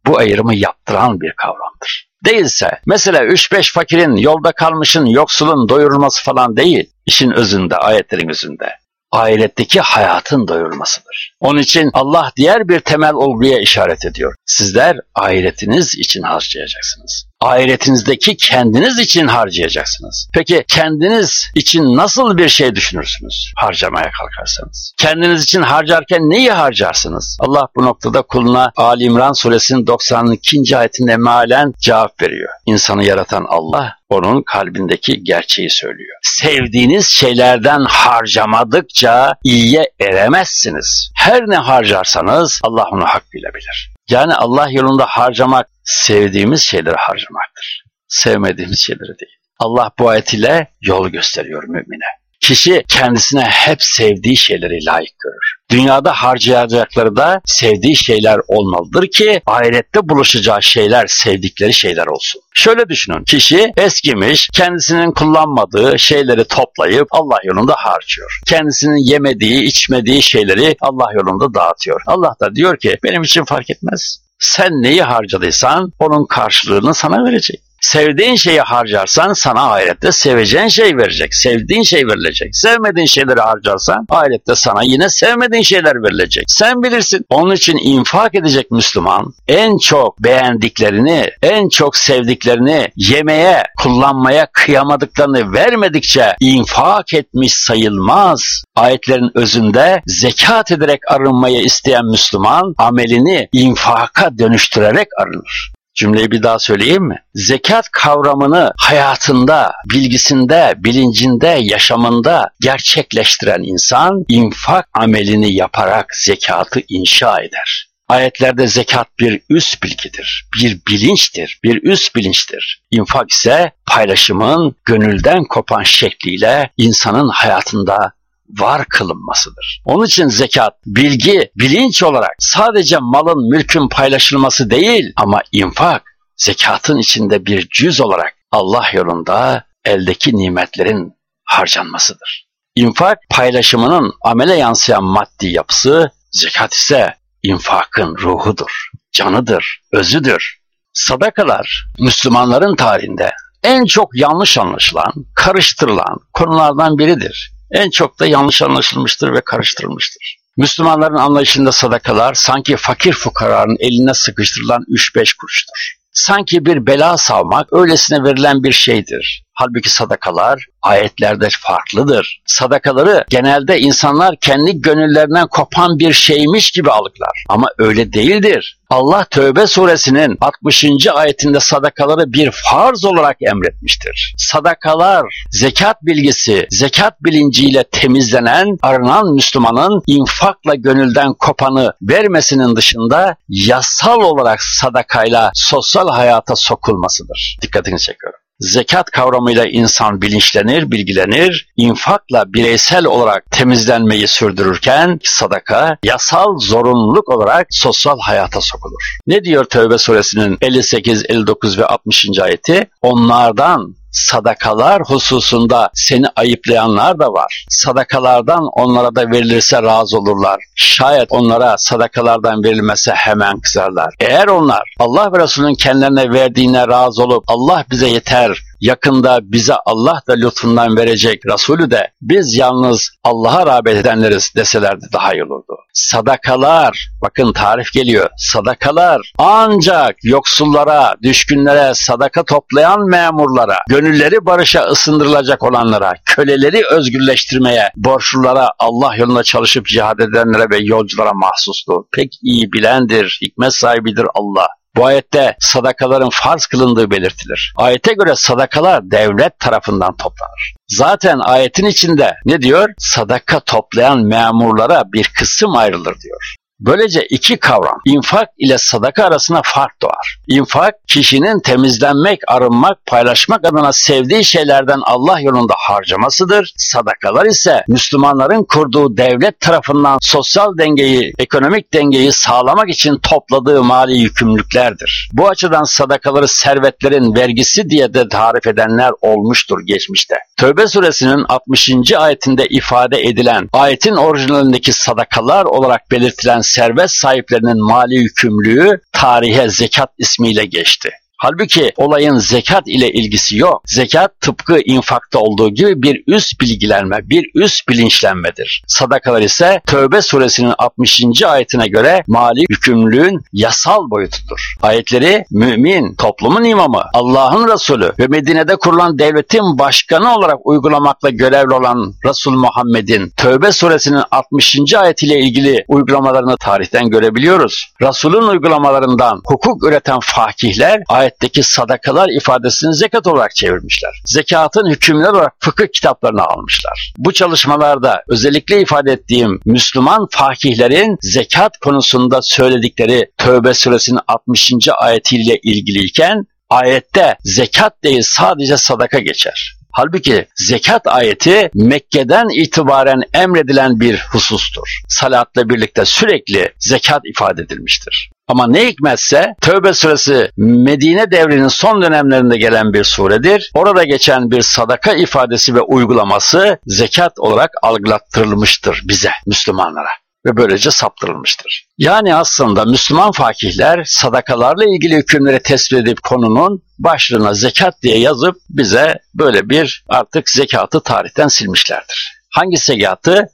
bu ayrımı yaptıran bir kavramdır. Değilse mesela 3-5 fakirin, yolda kalmışın, yoksulun doyurulması falan değil. İşin özünde, ayetlerin özünde ahiretteki hayatın doyurmasıdır. Onun için Allah diğer bir temel olguya işaret ediyor. Sizler ahiretiniz için harcayacaksınız. Ahiretinizdeki kendiniz için harcayacaksınız. Peki kendiniz için nasıl bir şey düşünürsünüz harcamaya kalkarsanız? Kendiniz için harcarken neyi harcarsınız? Allah bu noktada kuluna Ali İmran suresinin 92. ayetinde mealen cevap veriyor. İnsanı yaratan Allah onun kalbindeki gerçeği söylüyor. Sevdiğiniz şeylerden harcamadıkça iyiye eremezsiniz. Her ne harcarsanız Allah onu hakkıyla bilir. Yani Allah yolunda harcamak sevdiğimiz şeyleri harcamaktır. Sevmediğimiz şeyleri değil. Allah bu ayet ile yol gösteriyor mümine. Kişi kendisine hep sevdiği şeyleri layık görür. Dünyada harcayacakları da sevdiği şeyler olmalıdır ki ahirette buluşacağı şeyler sevdikleri şeyler olsun. Şöyle düşünün. Kişi eskimiş, kendisinin kullanmadığı şeyleri toplayıp Allah yolunda harcıyor. Kendisinin yemediği, içmediği şeyleri Allah yolunda dağıtıyor. Allah da diyor ki benim için fark etmez. Sen neyi harcadıysan onun karşılığını sana verecek. Sevdiğin şeyi harcarsan sana ahirette seveceğin şey verecek. Sevdiğin şey verilecek. Sevmediğin şeyleri harcarsan ahirette sana yine sevmediğin şeyler verilecek. Sen bilirsin. Onun için infak edecek Müslüman en çok beğendiklerini, en çok sevdiklerini yemeye, kullanmaya kıyamadıklarını vermedikçe infak etmiş sayılmaz. Ayetlerin özünde zekat ederek arınmayı isteyen Müslüman amelini infaka dönüştürerek arınır. Cümleyi bir daha söyleyeyim mi? Zekat kavramını hayatında, bilgisinde, bilincinde, yaşamında gerçekleştiren insan infak amelini yaparak zekatı inşa eder. Ayetlerde zekat bir üst bilgidir, bir bilinçtir, bir üst bilinçtir. İnfak ise paylaşımın gönülden kopan şekliyle insanın hayatında var kılınmasıdır. Onun için zekat, bilgi, bilinç olarak sadece malın, mülkün paylaşılması değil ama infak, zekatın içinde bir cüz olarak Allah yolunda eldeki nimetlerin harcanmasıdır. İnfak paylaşımının amele yansıyan maddi yapısı, zekat ise infakın ruhudur, canıdır, özüdür. Sadakalar Müslümanların tarihinde en çok yanlış anlaşılan, karıştırılan konulardan biridir. En çok da yanlış anlaşılmıştır ve karıştırılmıştır. Müslümanların anlayışında sadakalar sanki fakir fukaranın eline sıkıştırılan 3-5 kuruştur. Sanki bir bela savmak öylesine verilen bir şeydir. Halbuki sadakalar ayetlerde farklıdır. Sadakaları genelde insanlar kendi gönüllerinden kopan bir şeymiş gibi algılar. Ama öyle değildir. Allah Tövbe suresinin 60. ayetinde sadakaları bir farz olarak emretmiştir. Sadakalar, zekat bilgisi, zekat bilinciyle temizlenen, arınan Müslümanın infakla gönülden kopanı vermesinin dışında yasal olarak sadakayla sosyal hayata sokulmasıdır. Dikkatini çekiyorum zekat kavramıyla insan bilinçlenir, bilgilenir, infakla bireysel olarak temizlenmeyi sürdürürken sadaka yasal zorunluluk olarak sosyal hayata sokulur. Ne diyor Tövbe suresinin 58, 59 ve 60. ayeti? Onlardan sadakalar hususunda seni ayıplayanlar da var. Sadakalardan onlara da verilirse razı olurlar. Şayet onlara sadakalardan verilmese hemen kızarlar. Eğer onlar Allah ve Resulünün kendilerine verdiğine razı olup Allah bize yeter yakında bize Allah da lütfundan verecek Resulü de biz yalnız Allah'a rağbet edenleriz deselerdi daha iyi olurdu. Sadakalar, bakın tarif geliyor, sadakalar ancak yoksullara, düşkünlere, sadaka toplayan memurlara, gönülleri barışa ısındırılacak olanlara, köleleri özgürleştirmeye, borçlulara, Allah yolunda çalışıp cihad edenlere ve yolculara mahsustur. Pek iyi bilendir, hikmet sahibidir Allah. Bu ayette sadakaların farz kılındığı belirtilir. Ayete göre sadakalar devlet tarafından toplanır. Zaten ayetin içinde ne diyor? Sadaka toplayan memurlara bir kısım ayrılır diyor. Böylece iki kavram, infak ile sadaka arasında fark doğar. İnfak, kişinin temizlenmek, arınmak, paylaşmak adına sevdiği şeylerden Allah yolunda harcamasıdır. Sadakalar ise Müslümanların kurduğu devlet tarafından sosyal dengeyi, ekonomik dengeyi sağlamak için topladığı mali yükümlülüklerdir. Bu açıdan sadakaları servetlerin vergisi diye de tarif edenler olmuştur geçmişte. Tövbe suresinin 60. ayetinde ifade edilen, ayetin orijinalindeki sadakalar olarak belirtilen servet sahiplerinin mali yükümlülüğü tarihe zekat ismiyle geçti. Halbuki olayın zekat ile ilgisi yok. Zekat tıpkı infakta olduğu gibi bir üst bilgilenme, bir üst bilinçlenmedir. Sadakalar ise Tövbe suresinin 60. ayetine göre mali yükümlülüğün yasal boyutudur. Ayetleri mümin, toplumun imamı, Allah'ın Resulü ve Medine'de kurulan devletin başkanı olarak uygulamakla görevli olan Resul Muhammed'in Tövbe suresinin 60. ayetiyle ilgili uygulamalarını tarihten görebiliyoruz. Resul'ün uygulamalarından hukuk üreten fakihler ayet ayetteki sadakalar ifadesini zekat olarak çevirmişler. Zekatın hükümler olarak fıkıh kitaplarına almışlar. Bu çalışmalarda özellikle ifade ettiğim Müslüman fakihlerin zekat konusunda söyledikleri Tövbe suresinin 60. ayetiyle ilgiliyken ayette zekat değil sadece sadaka geçer. Halbuki zekat ayeti Mekke'den itibaren emredilen bir husustur. Salatla birlikte sürekli zekat ifade edilmiştir. Ama ne hikmetse Tövbe suresi Medine devrinin son dönemlerinde gelen bir suredir. Orada geçen bir sadaka ifadesi ve uygulaması zekat olarak algılattırılmıştır bize, Müslümanlara ve böylece saptırılmıştır. Yani aslında Müslüman fakihler sadakalarla ilgili hükümleri tespit edip konunun başlığına zekat diye yazıp bize böyle bir artık zekatı tarihten silmişlerdir. Hangi zekatı?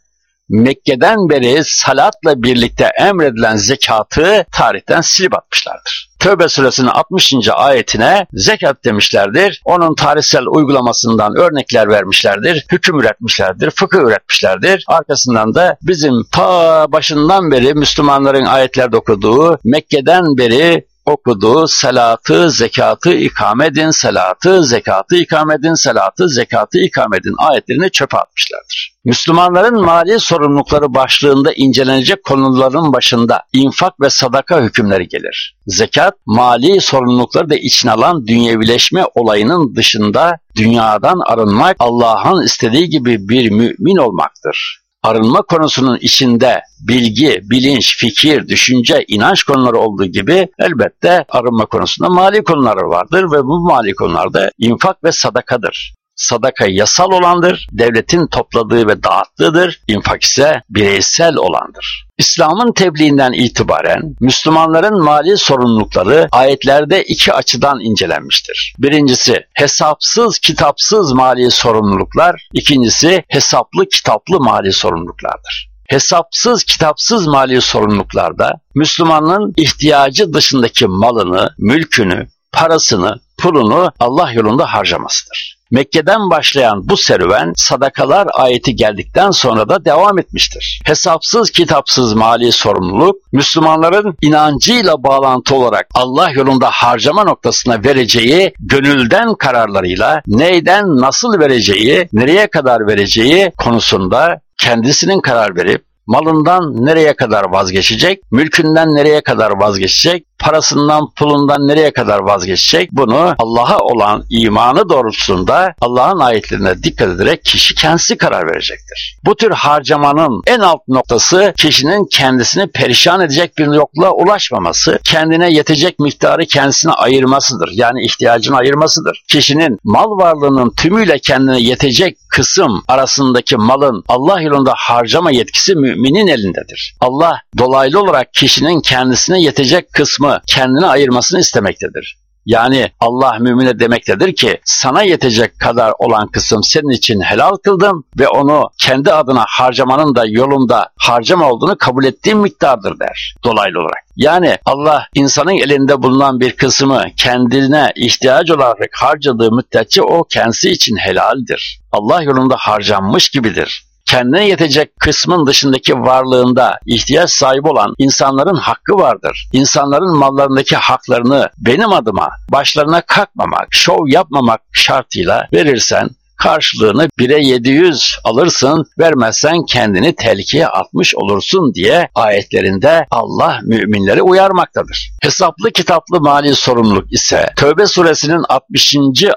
Mekke'den beri salatla birlikte emredilen zekatı tarihten silip atmışlardır. Tövbe suresinin 60. ayetine zekat demişlerdir. Onun tarihsel uygulamasından örnekler vermişlerdir. Hüküm üretmişlerdir, fıkıh üretmişlerdir. Arkasından da bizim ta başından beri Müslümanların ayetlerde okuduğu Mekke'den beri okuduğu salatı, zekatı ikame edin, salatı, zekatı ikame edin, salatı, zekatı ikame edin ayetlerini çöpe atmışlardır. Müslümanların mali sorumlulukları başlığında incelenecek konuların başında infak ve sadaka hükümleri gelir. Zekat, mali sorumlulukları da içine alan dünyevileşme olayının dışında dünyadan arınmak, Allah'ın istediği gibi bir mümin olmaktır arınma konusunun içinde bilgi, bilinç, fikir, düşünce, inanç konuları olduğu gibi elbette arınma konusunda mali konuları vardır ve bu mali konularda infak ve sadakadır. Sadaka yasal olandır, devletin topladığı ve dağıttığıdır, infak ise bireysel olandır. İslam'ın tebliğinden itibaren Müslümanların mali sorumlulukları ayetlerde iki açıdan incelenmiştir. Birincisi hesapsız kitapsız mali sorumluluklar, ikincisi hesaplı kitaplı mali sorumluluklardır. Hesapsız kitapsız mali sorumluluklarda Müslümanın ihtiyacı dışındaki malını, mülkünü, parasını, pulunu Allah yolunda harcamasıdır. Mekke'den başlayan bu serüven sadakalar ayeti geldikten sonra da devam etmiştir. Hesapsız kitapsız mali sorumluluk Müslümanların inancıyla bağlantı olarak Allah yolunda harcama noktasına vereceği gönülden kararlarıyla neyden nasıl vereceği, nereye kadar vereceği konusunda kendisinin karar verip malından nereye kadar vazgeçecek, mülkünden nereye kadar vazgeçecek, parasından, pulundan nereye kadar vazgeçecek? Bunu Allah'a olan imanı doğrultusunda Allah'ın ayetlerine dikkat ederek kişi kendisi karar verecektir. Bu tür harcamanın en alt noktası kişinin kendisini perişan edecek bir yokluğa ulaşmaması, kendine yetecek miktarı kendisine ayırmasıdır. Yani ihtiyacını ayırmasıdır. Kişinin mal varlığının tümüyle kendine yetecek kısım arasındaki malın Allah yolunda harcama yetkisi müminin elindedir. Allah dolaylı olarak kişinin kendisine yetecek kısmı kendine ayırmasını istemektedir. Yani Allah mümine demektedir ki sana yetecek kadar olan kısım senin için helal kıldım ve onu kendi adına harcamanın da yolunda harcama olduğunu kabul ettiğim miktardır der dolaylı olarak. Yani Allah insanın elinde bulunan bir kısmı kendine ihtiyaç olarak harcadığı müddetçe o kendisi için helaldir. Allah yolunda harcanmış gibidir kendine yetecek kısmın dışındaki varlığında ihtiyaç sahibi olan insanların hakkı vardır. İnsanların mallarındaki haklarını benim adıma başlarına kalkmamak, şov yapmamak şartıyla verirsen karşılığını 1'e 700 alırsın, vermezsen kendini tehlikeye atmış olursun diye ayetlerinde Allah müminleri uyarmaktadır. Hesaplı kitaplı mali sorumluluk ise Tövbe suresinin 60.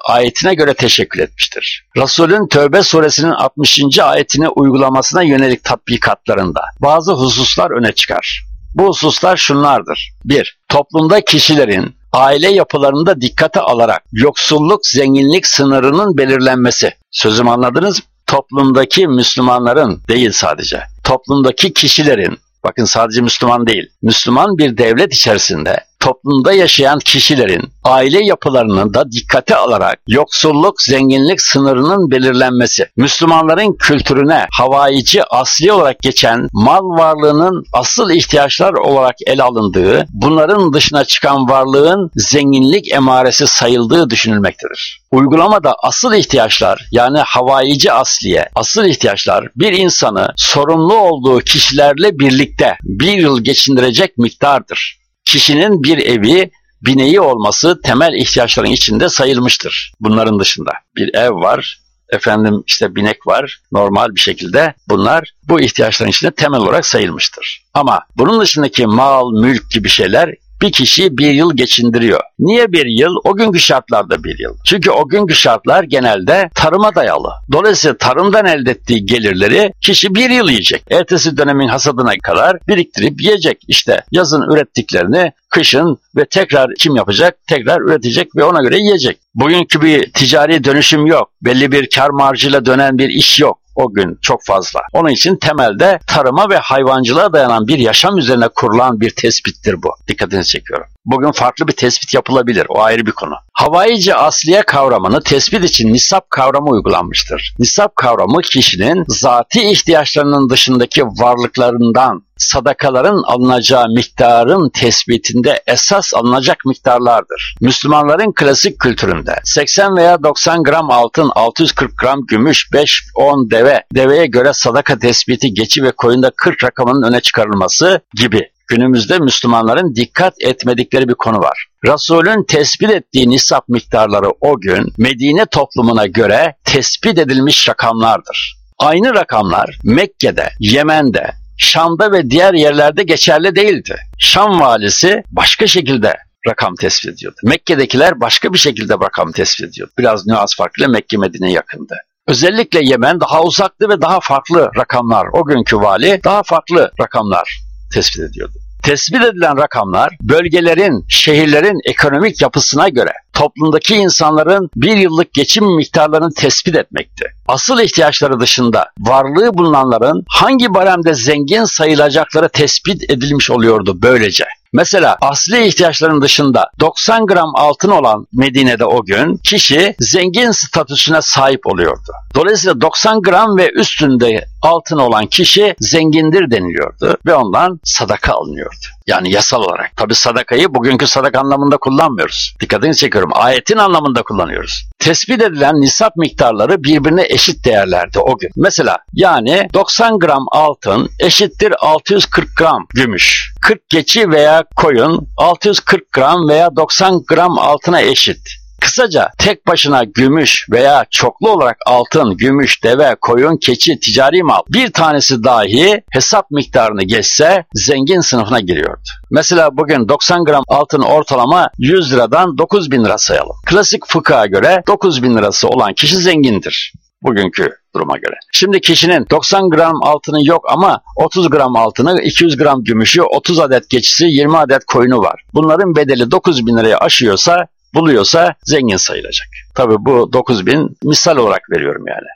ayetine göre teşekkül etmiştir. Resulün Tövbe suresinin 60. ayetini uygulamasına yönelik tatbikatlarında bazı hususlar öne çıkar. Bu hususlar şunlardır. 1. Toplumda kişilerin aile yapılarında dikkate alarak yoksulluk zenginlik sınırının belirlenmesi. Sözüm anladınız mı? Toplumdaki Müslümanların değil sadece, toplumdaki kişilerin, bakın sadece Müslüman değil, Müslüman bir devlet içerisinde toplumda yaşayan kişilerin aile yapılarını da dikkate alarak yoksulluk, zenginlik sınırının belirlenmesi, Müslümanların kültürüne havayici asli olarak geçen mal varlığının asıl ihtiyaçlar olarak ele alındığı, bunların dışına çıkan varlığın zenginlik emaresi sayıldığı düşünülmektedir. Uygulamada asıl ihtiyaçlar yani havayici asliye, asıl ihtiyaçlar bir insanı sorumlu olduğu kişilerle birlikte bir yıl geçindirecek miktardır kişinin bir evi, bineği olması temel ihtiyaçların içinde sayılmıştır. Bunların dışında bir ev var, efendim işte binek var normal bir şekilde bunlar bu ihtiyaçların içinde temel olarak sayılmıştır. Ama bunun dışındaki mal, mülk gibi şeyler bir kişiyi bir yıl geçindiriyor. Niye bir yıl? O günkü şartlarda bir yıl. Çünkü o günkü şartlar genelde tarıma dayalı. Dolayısıyla tarımdan elde ettiği gelirleri kişi bir yıl yiyecek. Ertesi dönemin hasadına kadar biriktirip yiyecek. İşte yazın ürettiklerini kışın ve tekrar kim yapacak? Tekrar üretecek ve ona göre yiyecek. Bugünkü bir ticari dönüşüm yok. Belli bir kar marjıyla dönen bir iş yok o gün çok fazla. Onun için temelde tarıma ve hayvancılığa dayanan bir yaşam üzerine kurulan bir tespittir bu. Dikkatinizi çekiyorum. Bugün farklı bir tespit yapılabilir. O ayrı bir konu. Havayici asliye kavramını tespit için nisap kavramı uygulanmıştır. Nisap kavramı kişinin zati ihtiyaçlarının dışındaki varlıklarından sadakaların alınacağı miktarın tespitinde esas alınacak miktarlardır. Müslümanların klasik kültüründe 80 veya 90 gram altın, 640 gram gümüş, 5-10 deve, deveye göre sadaka tespiti geçi ve koyunda 40 rakamının öne çıkarılması gibi günümüzde Müslümanların dikkat etmedikleri bir konu var. Resulün tespit ettiği nisap miktarları o gün Medine toplumuna göre tespit edilmiş rakamlardır. Aynı rakamlar Mekke'de, Yemen'de, Şam'da ve diğer yerlerde geçerli değildi. Şam valisi başka şekilde rakam tespit ediyordu. Mekke'dekiler başka bir şekilde rakam tespit ediyordu. Biraz nüans farklı Mekke Medine yakındı. Özellikle Yemen daha uzaktı ve daha farklı rakamlar. O günkü vali daha farklı rakamlar tespit ediyordu. Tespit edilen rakamlar bölgelerin, şehirlerin ekonomik yapısına göre toplumdaki insanların bir yıllık geçim miktarlarını tespit etmekti. Asıl ihtiyaçları dışında varlığı bulunanların hangi baremde zengin sayılacakları tespit edilmiş oluyordu böylece. Mesela asli ihtiyaçların dışında 90 gram altın olan Medine'de o gün kişi zengin statüsüne sahip oluyordu. Dolayısıyla 90 gram ve üstünde altın olan kişi zengindir deniliyordu ve ondan sadaka alınıyordu. Yani yasal olarak. Tabi sadakayı bugünkü sadaka anlamında kullanmıyoruz. Dikkatini çekiyorum. Ayetin anlamında kullanıyoruz. Tespit edilen nisap miktarları birbirine eşit değerlerdi o gün. Mesela yani 90 gram altın eşittir 640 gram gümüş. 40 geçi veya koyun 640 gram veya 90 gram altına eşit. Kısaca tek başına gümüş veya çoklu olarak altın, gümüş, deve, koyun, keçi, ticari mal bir tanesi dahi hesap miktarını geçse zengin sınıfına giriyordu. Mesela bugün 90 gram altın ortalama 100 liradan 9 bin lira sayalım. Klasik fıkha göre 9 bin lirası olan kişi zengindir bugünkü duruma göre. Şimdi kişinin 90 gram altını yok ama 30 gram altını, 200 gram gümüşü, 30 adet geçisi, 20 adet koyunu var. Bunların bedeli 9 bin liraya aşıyorsa buluyorsa zengin sayılacak. Tabi bu 9 bin misal olarak veriyorum yani.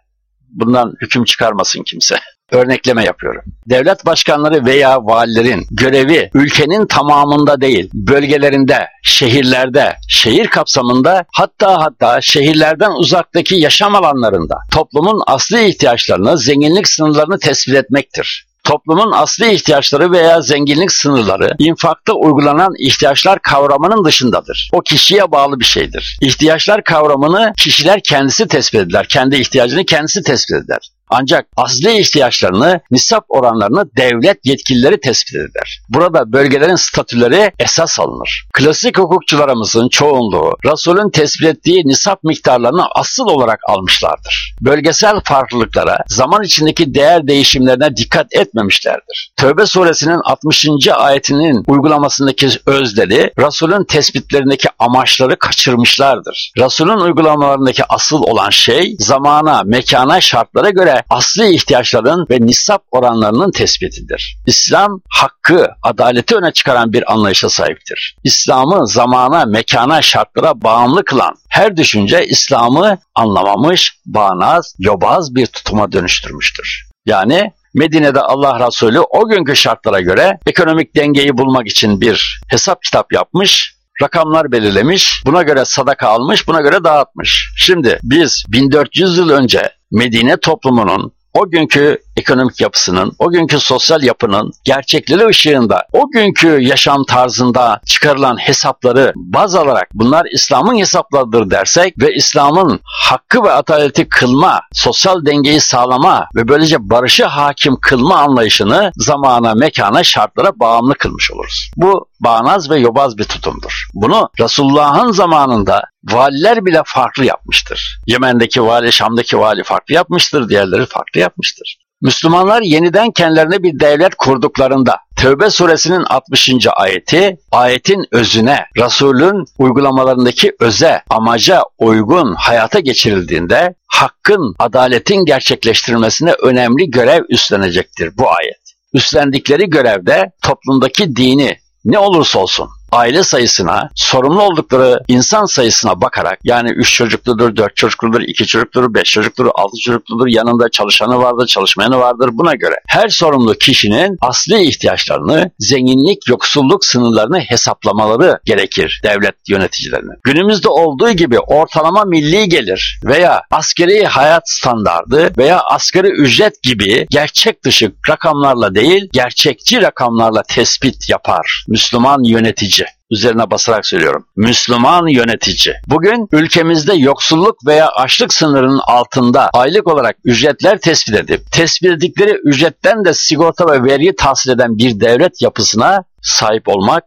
Bundan hüküm çıkarmasın kimse. Örnekleme yapıyorum. Devlet başkanları veya valilerin görevi ülkenin tamamında değil, bölgelerinde, şehirlerde, şehir kapsamında hatta hatta şehirlerden uzaktaki yaşam alanlarında toplumun asli ihtiyaçlarını, zenginlik sınırlarını tespit etmektir toplumun asli ihtiyaçları veya zenginlik sınırları infakta uygulanan ihtiyaçlar kavramının dışındadır. O kişiye bağlı bir şeydir. İhtiyaçlar kavramını kişiler kendisi tespit eder. Kendi ihtiyacını kendisi tespit eder. Ancak asli ihtiyaçlarını, nisap oranlarını devlet yetkilileri tespit eder. Burada bölgelerin statüleri esas alınır. Klasik hukukçularımızın çoğunluğu Resul'ün tespit ettiği nisap miktarlarını asıl olarak almışlardır. Bölgesel farklılıklara, zaman içindeki değer değişimlerine dikkat etmemişlerdir. Tövbe suresinin 60. ayetinin uygulamasındaki özleri Resul'ün tespitlerindeki amaçları kaçırmışlardır. Resul'ün uygulamalarındaki asıl olan şey zamana, mekana, şartlara göre asli ihtiyaçların ve nisap oranlarının tespitidir. İslam hakkı, adaleti öne çıkaran bir anlayışa sahiptir. İslam'ı zamana, mekana, şartlara bağımlı kılan her düşünce İslam'ı anlamamış, bağnaz, yobaz bir tutuma dönüştürmüştür. Yani Medine'de Allah Resulü o günkü şartlara göre ekonomik dengeyi bulmak için bir hesap kitap yapmış, rakamlar belirlemiş, buna göre sadaka almış, buna göre dağıtmış. Şimdi biz 1400 yıl önce Medine toplumunun o günkü ekonomik yapısının, o günkü sosyal yapının gerçekleri ışığında, o günkü yaşam tarzında çıkarılan hesapları baz alarak bunlar İslam'ın hesaplarıdır dersek ve İslam'ın hakkı ve adaleti kılma, sosyal dengeyi sağlama ve böylece barışı hakim kılma anlayışını zamana, mekana, şartlara bağımlı kılmış oluruz. Bu bağnaz ve yobaz bir tutumdur. Bunu Resulullah'ın zamanında valiler bile farklı yapmıştır. Yemen'deki vali, Şam'daki vali farklı yapmıştır, diğerleri farklı yapmıştır. Müslümanlar yeniden kendilerine bir devlet kurduklarında Tevbe suresinin 60. ayeti ayetin özüne, Resulün uygulamalarındaki öze, amaca uygun hayata geçirildiğinde hakkın, adaletin gerçekleştirilmesine önemli görev üstlenecektir bu ayet. Üstlendikleri görevde toplumdaki dini ne olursa olsun aile sayısına, sorumlu oldukları insan sayısına bakarak yani 3 çocukludur, 4 çocukludur, 2 çocukludur, 5 çocukludur, 6 çocukludur, yanında çalışanı vardır, çalışmayanı vardır buna göre. Her sorumlu kişinin asli ihtiyaçlarını, zenginlik, yoksulluk sınırlarını hesaplamaları gerekir devlet yöneticilerinin. Günümüzde olduğu gibi ortalama milli gelir veya askeri hayat standardı veya asgari ücret gibi gerçek dışı rakamlarla değil, gerçekçi rakamlarla tespit yapar Müslüman yönetici. Üzerine basarak söylüyorum. Müslüman yönetici. Bugün ülkemizde yoksulluk veya açlık sınırının altında aylık olarak ücretler tespit edip tespit ettikleri ücretten de sigorta ve vergi tahsil eden bir devlet yapısına sahip olmak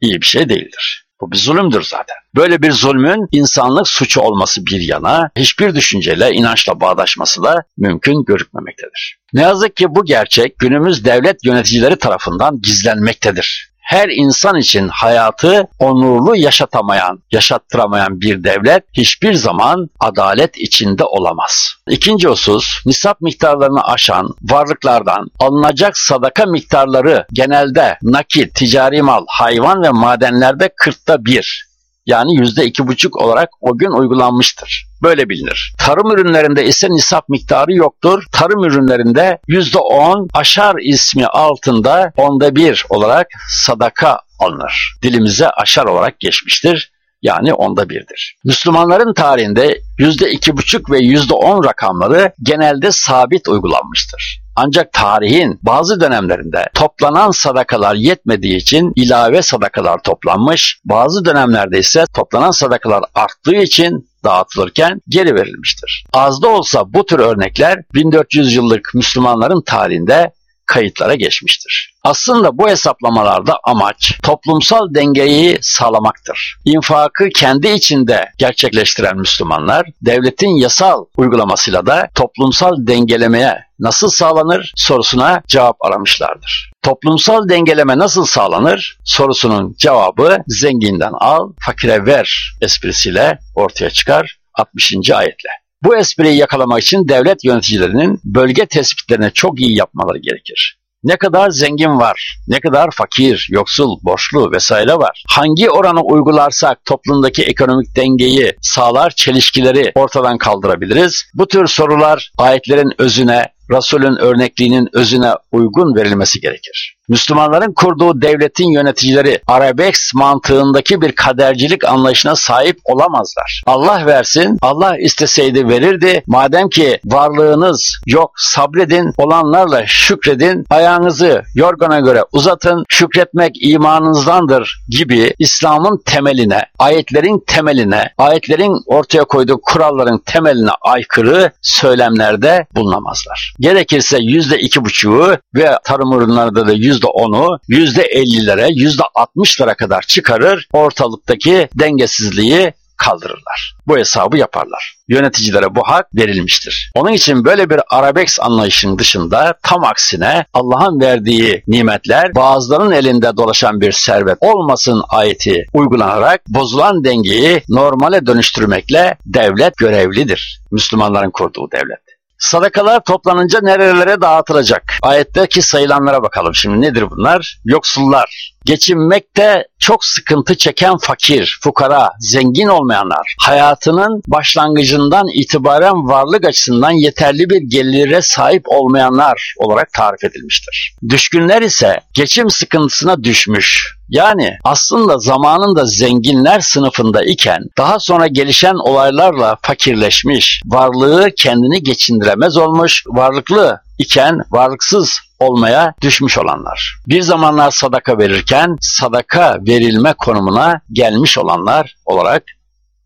iyi bir şey değildir. Bu bir zulümdür zaten. Böyle bir zulmün insanlık suçu olması bir yana hiçbir düşünceyle, inançla bağdaşması da mümkün görükmemektedir. Ne yazık ki bu gerçek günümüz devlet yöneticileri tarafından gizlenmektedir her insan için hayatı onurlu yaşatamayan, yaşattıramayan bir devlet hiçbir zaman adalet içinde olamaz. İkinci husus, nisap miktarlarını aşan varlıklardan alınacak sadaka miktarları genelde nakit, ticari mal, hayvan ve madenlerde kırkta bir yani yüzde iki buçuk olarak o gün uygulanmıştır. Böyle bilinir. Tarım ürünlerinde ise nisap miktarı yoktur. Tarım ürünlerinde yüzde on aşar ismi altında onda bir olarak sadaka alınır. Dilimize aşar olarak geçmiştir yani onda birdir. Müslümanların tarihinde yüzde iki buçuk ve yüzde on rakamları genelde sabit uygulanmıştır. Ancak tarihin bazı dönemlerinde toplanan sadakalar yetmediği için ilave sadakalar toplanmış, bazı dönemlerde ise toplanan sadakalar arttığı için dağıtılırken geri verilmiştir. Az da olsa bu tür örnekler 1400 yıllık Müslümanların tarihinde kayıtlara geçmiştir. Aslında bu hesaplamalarda amaç toplumsal dengeyi sağlamaktır. İnfakı kendi içinde gerçekleştiren Müslümanlar devletin yasal uygulamasıyla da toplumsal dengelemeye nasıl sağlanır sorusuna cevap aramışlardır. Toplumsal dengeleme nasıl sağlanır sorusunun cevabı zenginden al, fakire ver esprisiyle ortaya çıkar 60. ayetle. Bu espriyi yakalamak için devlet yöneticilerinin bölge tespitlerini çok iyi yapmaları gerekir. Ne kadar zengin var, ne kadar fakir, yoksul, borçlu vesaire var. Hangi oranı uygularsak toplumdaki ekonomik dengeyi sağlar, çelişkileri ortadan kaldırabiliriz? Bu tür sorular ayetlerin özüne, Resulün örnekliğinin özüne uygun verilmesi gerekir. Müslümanların kurduğu devletin yöneticileri arabesk mantığındaki bir kadercilik anlayışına sahip olamazlar. Allah versin, Allah isteseydi verirdi. Madem ki varlığınız yok sabredin, olanlarla şükredin, ayağınızı yorgana göre uzatın, şükretmek imanınızdandır gibi İslam'ın temeline, ayetlerin temeline, ayetlerin ortaya koyduğu kuralların temeline aykırı söylemlerde bulunamazlar. Gerekirse yüzde iki buçuğu ve tarım ürünlerinde de yüzde onu, yüzde ellilere, yüzde altmışlara kadar çıkarır, ortalıktaki dengesizliği kaldırırlar. Bu hesabı yaparlar. Yöneticilere bu hak verilmiştir. Onun için böyle bir arabesk anlayışın dışında tam aksine Allah'ın verdiği nimetler bazılarının elinde dolaşan bir servet olmasın ayeti uygulanarak bozulan dengeyi normale dönüştürmekle devlet görevlidir. Müslümanların kurduğu devlet. Sadakalar toplanınca nerelere dağıtılacak? Ayetteki sayılanlara bakalım şimdi nedir bunlar? Yoksullar, geçinmekte çok sıkıntı çeken fakir, fukara, zengin olmayanlar, hayatının başlangıcından itibaren varlık açısından yeterli bir gelire sahip olmayanlar olarak tarif edilmiştir. Düşkünler ise geçim sıkıntısına düşmüş, yani aslında zamanında zenginler sınıfında iken daha sonra gelişen olaylarla fakirleşmiş, varlığı kendini geçindiremez olmuş, varlıklı iken varlıksız olmaya düşmüş olanlar. Bir zamanlar sadaka verirken sadaka verilme konumuna gelmiş olanlar olarak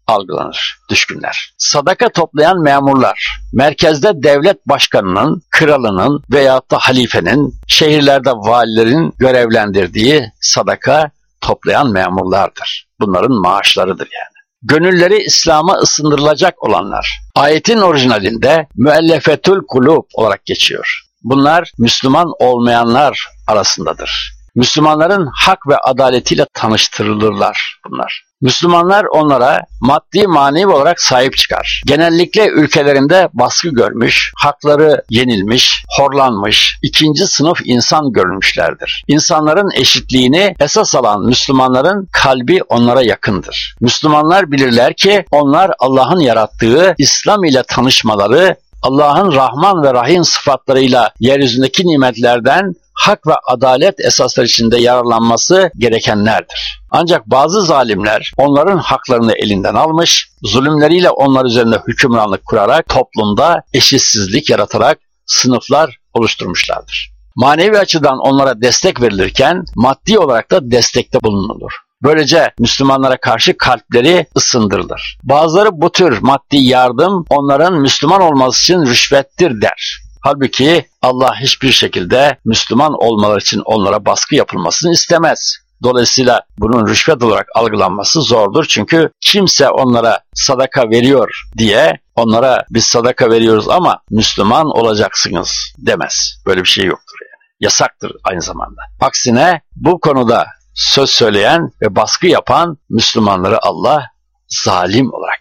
algılanır düşkünler. Sadaka toplayan memurlar, merkezde devlet başkanının, kralının veyahut da halifenin, şehirlerde valilerin görevlendirdiği sadaka toplayan memurlardır. Bunların maaşlarıdır yani. Gönülleri İslam'a ısındırılacak olanlar. Ayetin orijinalinde müellefetül kulub olarak geçiyor. Bunlar Müslüman olmayanlar arasındadır. Müslümanların hak ve adaletiyle tanıştırılırlar bunlar. Müslümanlar onlara maddi manevi olarak sahip çıkar. Genellikle ülkelerinde baskı görmüş, hakları yenilmiş, horlanmış, ikinci sınıf insan görülmüşlerdir. İnsanların eşitliğini esas alan Müslümanların kalbi onlara yakındır. Müslümanlar bilirler ki onlar Allah'ın yarattığı İslam ile tanışmaları Allah'ın Rahman ve Rahim sıfatlarıyla yeryüzündeki nimetlerden hak ve adalet esasları içinde yararlanması gerekenlerdir. Ancak bazı zalimler onların haklarını elinden almış, zulümleriyle onlar üzerinde hükümranlık kurarak toplumda eşitsizlik yaratarak sınıflar oluşturmuşlardır. Manevi açıdan onlara destek verilirken maddi olarak da destekte bulunulur. Böylece Müslümanlara karşı kalpleri ısındırılır. Bazıları bu tür maddi yardım onların Müslüman olması için rüşvettir der. Halbuki Allah hiçbir şekilde Müslüman olmaları için onlara baskı yapılmasını istemez. Dolayısıyla bunun rüşvet olarak algılanması zordur. Çünkü kimse onlara sadaka veriyor diye onlara biz sadaka veriyoruz ama Müslüman olacaksınız demez. Böyle bir şey yoktur yani. Yasaktır aynı zamanda. Aksine bu konuda söz söyleyen ve baskı yapan Müslümanları Allah zalim olarak.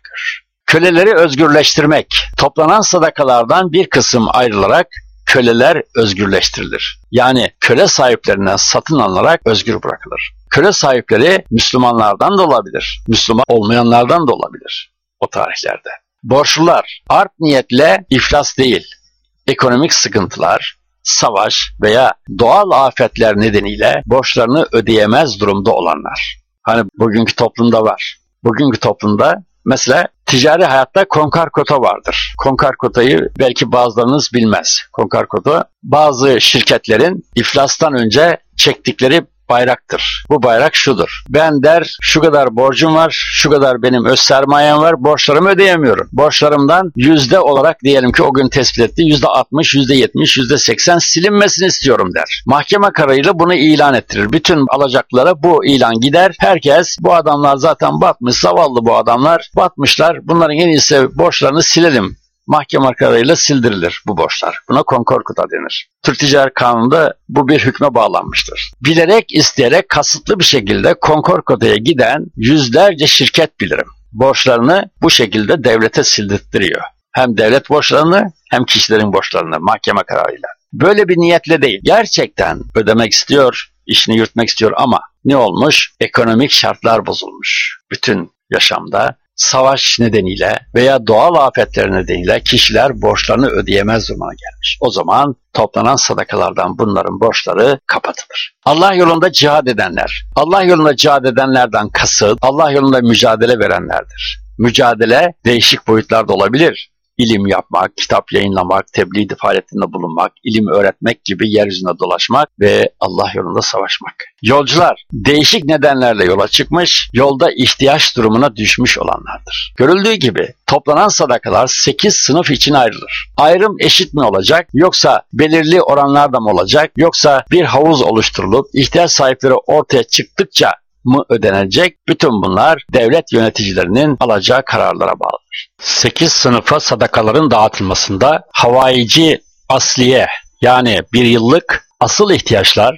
Köleleri özgürleştirmek, toplanan sadakalardan bir kısım ayrılarak köleler özgürleştirilir. Yani köle sahiplerinden satın alınarak özgür bırakılır. Köle sahipleri Müslümanlardan da olabilir, Müslüman olmayanlardan da olabilir o tarihlerde. Borçlular art niyetle iflas değil, ekonomik sıkıntılar, savaş veya doğal afetler nedeniyle borçlarını ödeyemez durumda olanlar. Hani bugünkü toplumda var. Bugünkü toplumda mesela ticari hayatta konkar kota vardır. Konkar kotayı belki bazılarınız bilmez. Konkar kota bazı şirketlerin iflastan önce çektikleri bayraktır. Bu bayrak şudur. Ben der şu kadar borcum var, şu kadar benim öz sermayem var, borçlarımı ödeyemiyorum. Borçlarımdan yüzde olarak diyelim ki o gün tespit etti yüzde 60, yüzde 70, yüzde 80 silinmesini istiyorum der. Mahkeme kararıyla bunu ilan ettirir. Bütün alacaklara bu ilan gider. Herkes bu adamlar zaten batmış, zavallı bu adamlar batmışlar. Bunların en iyisi borçlarını silelim mahkeme kararıyla sildirilir bu borçlar. Buna konkorkuta denir. Türk Ticaret Kanunu'nda bu bir hükme bağlanmıştır. Bilerek, isteyerek, kasıtlı bir şekilde konkorkutaya giden yüzlerce şirket bilirim. Borçlarını bu şekilde devlete sildirttiriyor. Hem devlet borçlarını hem kişilerin borçlarını mahkeme kararıyla. Böyle bir niyetle değil. Gerçekten ödemek istiyor, işini yürütmek istiyor ama ne olmuş? Ekonomik şartlar bozulmuş. Bütün yaşamda savaş nedeniyle veya doğal afetler nedeniyle kişiler borçlarını ödeyemez durumuna gelmiş. O zaman toplanan sadakalardan bunların borçları kapatılır. Allah yolunda cihad edenler, Allah yolunda cihad edenlerden kasıt, Allah yolunda mücadele verenlerdir. Mücadele değişik boyutlarda olabilir ilim yapmak, kitap yayınlamak, tebliğ faaliyetinde bulunmak, ilim öğretmek gibi yeryüzünde dolaşmak ve Allah yolunda savaşmak. Yolcular değişik nedenlerle yola çıkmış, yolda ihtiyaç durumuna düşmüş olanlardır. Görüldüğü gibi toplanan sadakalar 8 sınıf için ayrılır. Ayrım eşit mi olacak yoksa belirli oranlarda mı olacak yoksa bir havuz oluşturulup ihtiyaç sahipleri ortaya çıktıkça mı ödenecek? Bütün bunlar devlet yöneticilerinin alacağı kararlara bağlıdır. 8 sınıfa sadakaların dağıtılmasında havaici asliye yani bir yıllık asıl ihtiyaçlar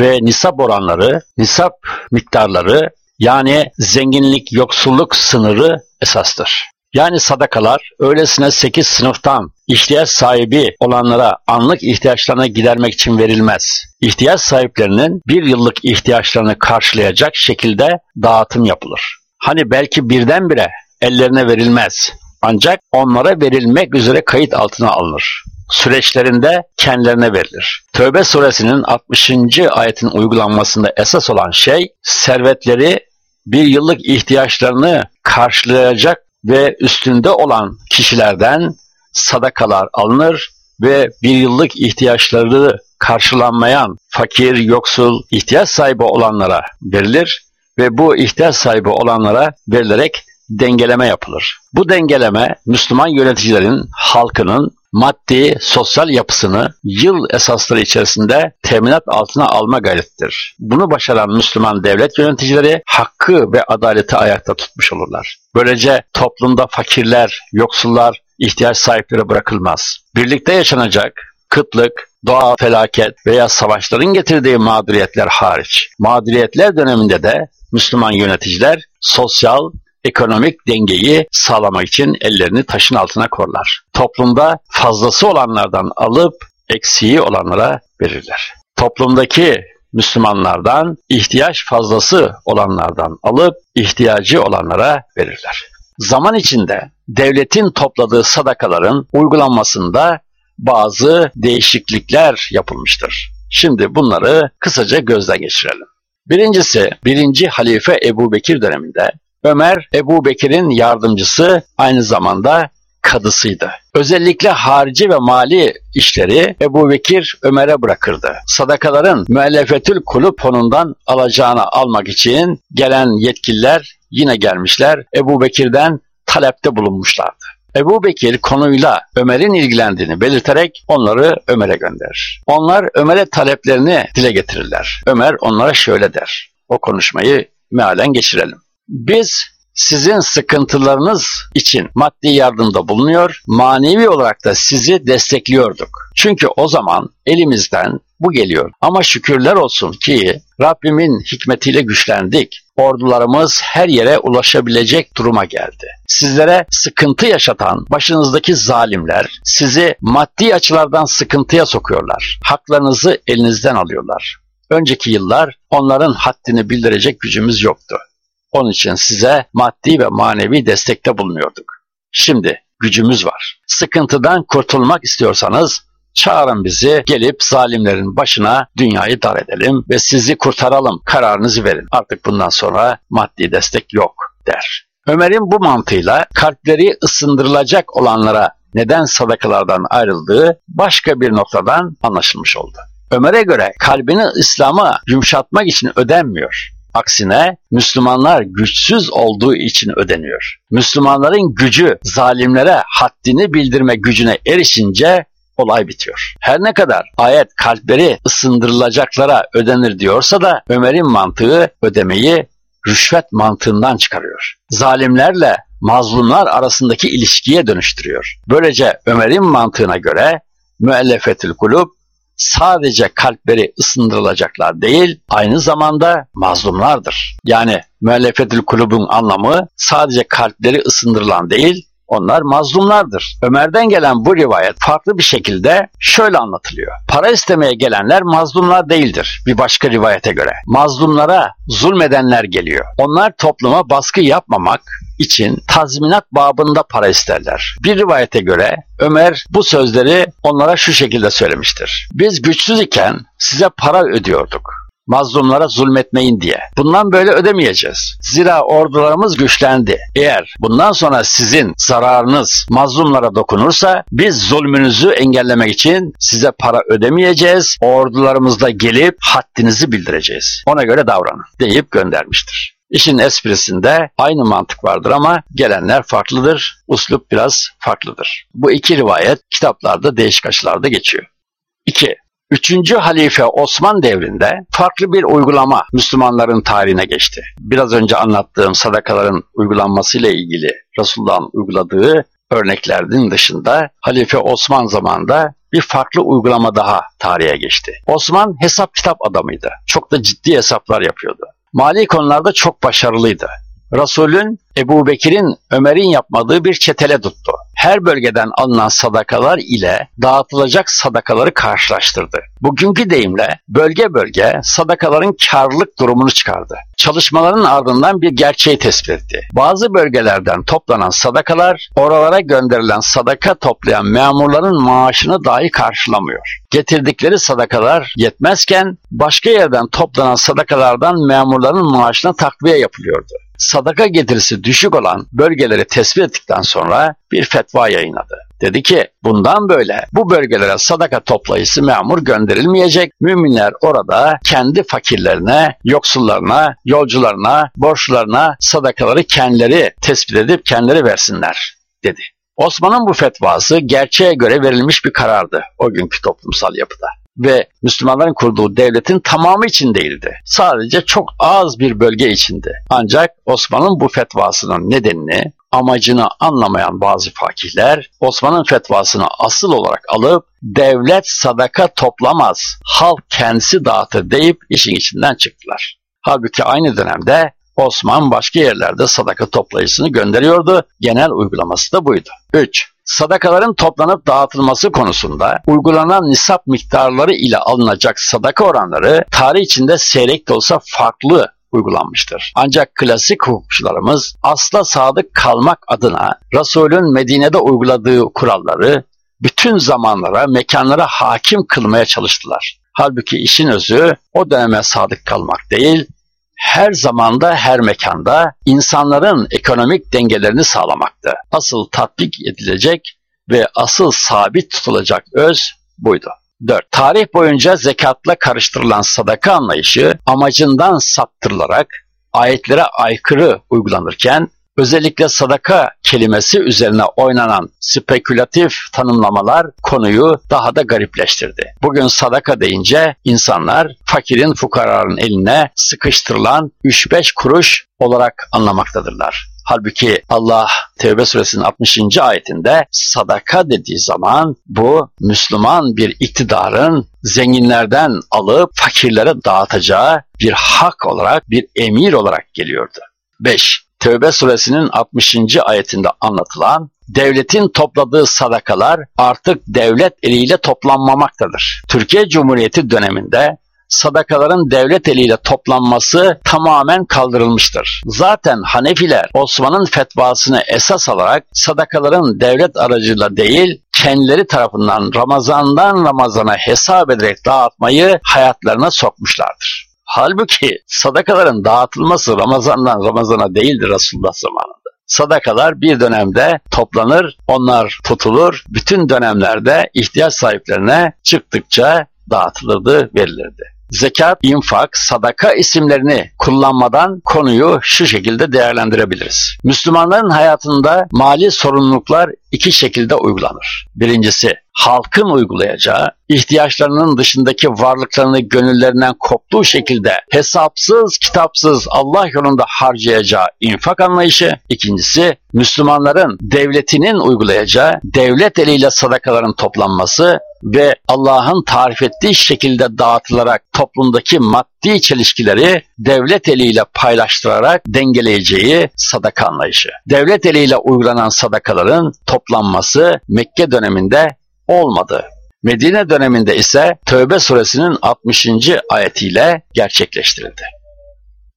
ve nisap oranları, nisap miktarları yani zenginlik, yoksulluk sınırı esastır. Yani sadakalar öylesine 8 sınıftan ihtiyaç sahibi olanlara anlık ihtiyaçlarını gidermek için verilmez. İhtiyaç sahiplerinin bir yıllık ihtiyaçlarını karşılayacak şekilde dağıtım yapılır. Hani belki birdenbire ellerine verilmez. Ancak onlara verilmek üzere kayıt altına alınır. Süreçlerinde kendilerine verilir. Tövbe suresinin 60. ayetin uygulanmasında esas olan şey servetleri bir yıllık ihtiyaçlarını karşılayacak ve üstünde olan kişilerden sadakalar alınır ve bir yıllık ihtiyaçları karşılanmayan fakir, yoksul, ihtiyaç sahibi olanlara verilir ve bu ihtiyaç sahibi olanlara verilerek dengeleme yapılır. Bu dengeleme Müslüman yöneticilerin halkının maddi, sosyal yapısını yıl esasları içerisinde teminat altına alma gayretidir. Bunu başaran Müslüman devlet yöneticileri hakkı ve adaleti ayakta tutmuş olurlar. Böylece toplumda fakirler, yoksullar, ihtiyaç sahipleri bırakılmaz. Birlikte yaşanacak kıtlık, doğa felaket veya savaşların getirdiği mağduriyetler hariç, mağduriyetler döneminde de Müslüman yöneticiler sosyal, ekonomik dengeyi sağlamak için ellerini taşın altına korlar. Toplumda fazlası olanlardan alıp eksiği olanlara verirler. Toplumdaki Müslümanlardan ihtiyaç fazlası olanlardan alıp ihtiyacı olanlara verirler. Zaman içinde devletin topladığı sadakaların uygulanmasında bazı değişiklikler yapılmıştır. Şimdi bunları kısaca gözden geçirelim. Birincisi, birinci halife Ebu Bekir döneminde Ömer, Ebu Bekir'in yardımcısı aynı zamanda kadısıydı. Özellikle harici ve mali işleri Ebu Bekir Ömer'e bırakırdı. Sadakaların müellefetül kulüp fonundan alacağını almak için gelen yetkililer yine gelmişler Ebu Bekir'den talepte bulunmuşlardı. Ebu Bekir konuyla Ömer'in ilgilendiğini belirterek onları Ömer'e gönderir. Onlar Ömer'e taleplerini dile getirirler. Ömer onlara şöyle der. O konuşmayı mealen geçirelim. Biz sizin sıkıntılarınız için maddi yardımda bulunuyor, manevi olarak da sizi destekliyorduk. Çünkü o zaman elimizden bu geliyor. Ama şükürler olsun ki Rabbimin hikmetiyle güçlendik. Ordularımız her yere ulaşabilecek duruma geldi. Sizlere sıkıntı yaşatan başınızdaki zalimler sizi maddi açılardan sıkıntıya sokuyorlar. Haklarınızı elinizden alıyorlar. Önceki yıllar onların haddini bildirecek gücümüz yoktu. Onun için size maddi ve manevi destekte bulunuyorduk. Şimdi gücümüz var. Sıkıntıdan kurtulmak istiyorsanız çağırın bizi gelip zalimlerin başına dünyayı dar edelim ve sizi kurtaralım kararınızı verin. Artık bundan sonra maddi destek yok der. Ömer'in bu mantığıyla kalpleri ısındırılacak olanlara neden sadakalardan ayrıldığı başka bir noktadan anlaşılmış oldu. Ömer'e göre kalbini İslam'a yumuşatmak için ödenmiyor. Aksine Müslümanlar güçsüz olduğu için ödeniyor. Müslümanların gücü zalimlere haddini bildirme gücüne erişince olay bitiyor. Her ne kadar ayet kalpleri ısındırılacaklara ödenir diyorsa da Ömer'in mantığı ödemeyi rüşvet mantığından çıkarıyor. Zalimlerle mazlumlar arasındaki ilişkiye dönüştürüyor. Böylece Ömer'in mantığına göre müellefetül kulub sadece kalpleri ısındırılacaklar değil, aynı zamanda mazlumlardır. Yani müellefetül kulubun anlamı sadece kalpleri ısındırılan değil, onlar mazlumlardır. Ömer'den gelen bu rivayet farklı bir şekilde şöyle anlatılıyor. Para istemeye gelenler mazlumlar değildir bir başka rivayete göre. Mazlumlara zulmedenler geliyor. Onlar topluma baskı yapmamak için tazminat babında para isterler. Bir rivayete göre Ömer bu sözleri onlara şu şekilde söylemiştir. Biz güçsüz iken size para ödüyorduk mazlumlara zulmetmeyin diye. Bundan böyle ödemeyeceğiz. Zira ordularımız güçlendi. Eğer bundan sonra sizin zararınız mazlumlara dokunursa biz zulmünüzü engellemek için size para ödemeyeceğiz. Ordularımızda gelip haddinizi bildireceğiz. Ona göre davranın deyip göndermiştir. İşin esprisinde aynı mantık vardır ama gelenler farklıdır, uslup biraz farklıdır. Bu iki rivayet kitaplarda değişik açılarda geçiyor. 2. Üçüncü halife Osman devrinde farklı bir uygulama Müslümanların tarihine geçti. Biraz önce anlattığım sadakaların uygulanmasıyla ilgili Resulullah'ın uyguladığı örneklerinin dışında Halife Osman zamanında bir farklı uygulama daha tarihe geçti. Osman hesap kitap adamıydı. Çok da ciddi hesaplar yapıyordu. Mali konularda çok başarılıydı. Resulün Ebu Bekir'in Ömer'in yapmadığı bir çetele tuttu. Her bölgeden alınan sadakalar ile dağıtılacak sadakaları karşılaştırdı. Bugünkü deyimle bölge bölge sadakaların karlılık durumunu çıkardı. Çalışmaların ardından bir gerçeği tespit etti. Bazı bölgelerden toplanan sadakalar oralara gönderilen sadaka toplayan memurların maaşını dahi karşılamıyor. Getirdikleri sadakalar yetmezken başka yerden toplanan sadakalardan memurların maaşına takviye yapılıyordu sadaka getirisi düşük olan bölgeleri tespit ettikten sonra bir fetva yayınladı. Dedi ki bundan böyle bu bölgelere sadaka toplayıcısı memur gönderilmeyecek. Müminler orada kendi fakirlerine, yoksullarına, yolcularına, borçlularına sadakaları kendileri tespit edip kendileri versinler dedi. Osman'ın bu fetvası gerçeğe göre verilmiş bir karardı o günkü toplumsal yapıda ve Müslümanların kurduğu devletin tamamı için değildi. Sadece çok az bir bölge içindi. Ancak Osman'ın bu fetvasının nedenini, amacını anlamayan bazı fakihler Osman'ın fetvasını asıl olarak alıp devlet sadaka toplamaz, halk kendisi dağıtır deyip işin içinden çıktılar. Halbuki aynı dönemde Osman başka yerlerde sadaka toplayıcısını gönderiyordu. Genel uygulaması da buydu. 3. Sadakaların toplanıp dağıtılması konusunda uygulanan nisap miktarları ile alınacak sadaka oranları tarih içinde seyrek de olsa farklı uygulanmıştır. Ancak klasik hukukçularımız asla sadık kalmak adına Resulün Medine'de uyguladığı kuralları bütün zamanlara, mekanlara hakim kılmaya çalıştılar. Halbuki işin özü o döneme sadık kalmak değil, her zamanda her mekanda insanların ekonomik dengelerini sağlamaktı. Asıl tatbik edilecek ve asıl sabit tutulacak öz buydu. 4. Tarih boyunca zekatla karıştırılan sadaka anlayışı amacından saptırılarak ayetlere aykırı uygulanırken özellikle sadaka kelimesi üzerine oynanan spekülatif tanımlamalar konuyu daha da garipleştirdi. Bugün sadaka deyince insanlar fakirin fukaranın eline sıkıştırılan 3-5 kuruş olarak anlamaktadırlar. Halbuki Allah Tevbe suresinin 60. ayetinde sadaka dediği zaman bu Müslüman bir iktidarın zenginlerden alıp fakirlere dağıtacağı bir hak olarak, bir emir olarak geliyordu. 5. Tevbe suresinin 60. ayetinde anlatılan devletin topladığı sadakalar artık devlet eliyle toplanmamaktadır. Türkiye Cumhuriyeti döneminde sadakaların devlet eliyle toplanması tamamen kaldırılmıştır. Zaten Hanefiler Osman'ın fetvasını esas alarak sadakaların devlet aracıyla değil, kendileri tarafından Ramazan'dan Ramazan'a hesap ederek dağıtmayı hayatlarına sokmuşlardır. Halbuki sadakaların dağıtılması Ramazan'dan Ramazan'a değildir Resulullah zamanında. Sadakalar bir dönemde toplanır, onlar tutulur, bütün dönemlerde ihtiyaç sahiplerine çıktıkça dağıtılırdı, verilirdi zekat, infak, sadaka isimlerini kullanmadan konuyu şu şekilde değerlendirebiliriz. Müslümanların hayatında mali sorumluluklar iki şekilde uygulanır. Birincisi halkın uygulayacağı, ihtiyaçlarının dışındaki varlıklarını gönüllerinden koptuğu şekilde hesapsız, kitapsız Allah yolunda harcayacağı infak anlayışı. İkincisi Müslümanların devletinin uygulayacağı, devlet eliyle sadakaların toplanması ve Allah'ın tarif ettiği şekilde dağıtılarak toplumdaki maddi çelişkileri devlet eliyle paylaştırarak dengeleyeceği sadaka anlayışı. Devlet eliyle uygulanan sadakaların toplanması Mekke döneminde olmadı. Medine döneminde ise Tövbe suresinin 60. ayetiyle gerçekleştirildi.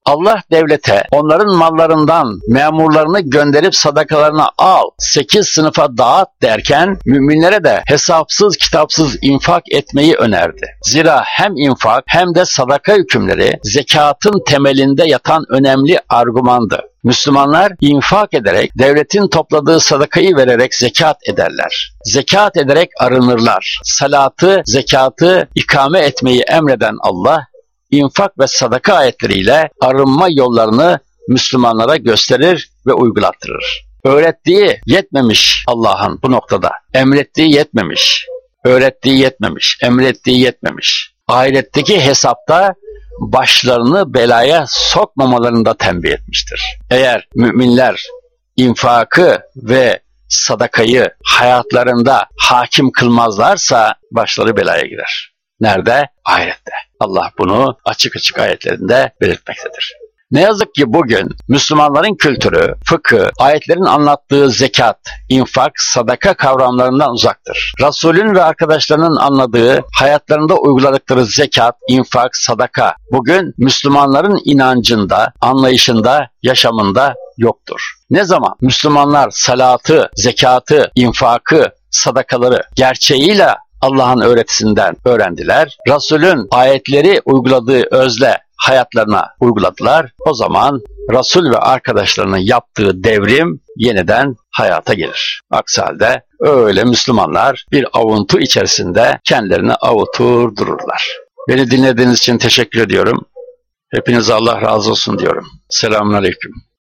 Allah devlete onların mallarından memurlarını gönderip sadakalarını al, sekiz sınıfa dağıt derken müminlere de hesapsız kitapsız infak etmeyi önerdi. Zira hem infak hem de sadaka hükümleri zekatın temelinde yatan önemli argümandı. Müslümanlar infak ederek, devletin topladığı sadakayı vererek zekat ederler. Zekat ederek arınırlar. Salatı, zekatı ikame etmeyi emreden Allah, infak ve sadaka ayetleriyle arınma yollarını Müslümanlara gösterir ve uygulattırır. Öğrettiği yetmemiş Allah'ın bu noktada. Emrettiği yetmemiş. Öğrettiği yetmemiş. Emrettiği yetmemiş. Ahiretteki hesapta başlarını belaya sokmamalarını da tembih etmiştir. Eğer müminler infakı ve sadakayı hayatlarında hakim kılmazlarsa başları belaya girer. Nerede? Ahirette. Allah bunu açık açık ayetlerinde belirtmektedir. Ne yazık ki bugün Müslümanların kültürü, fıkı, ayetlerin anlattığı zekat, infak, sadaka kavramlarından uzaktır. Resulün ve arkadaşlarının anladığı, hayatlarında uyguladıkları zekat, infak, sadaka bugün Müslümanların inancında, anlayışında, yaşamında yoktur. Ne zaman Müslümanlar salatı, zekatı, infakı, sadakaları gerçeğiyle Allah'ın öğretisinden öğrendiler. Resulün ayetleri uyguladığı özle hayatlarına uyguladılar. O zaman Resul ve arkadaşlarının yaptığı devrim yeniden hayata gelir. Aksi halde öyle Müslümanlar bir avuntu içerisinde kendilerini avutur dururlar. Beni dinlediğiniz için teşekkür ediyorum. Hepinize Allah razı olsun diyorum. Selamun Aleyküm.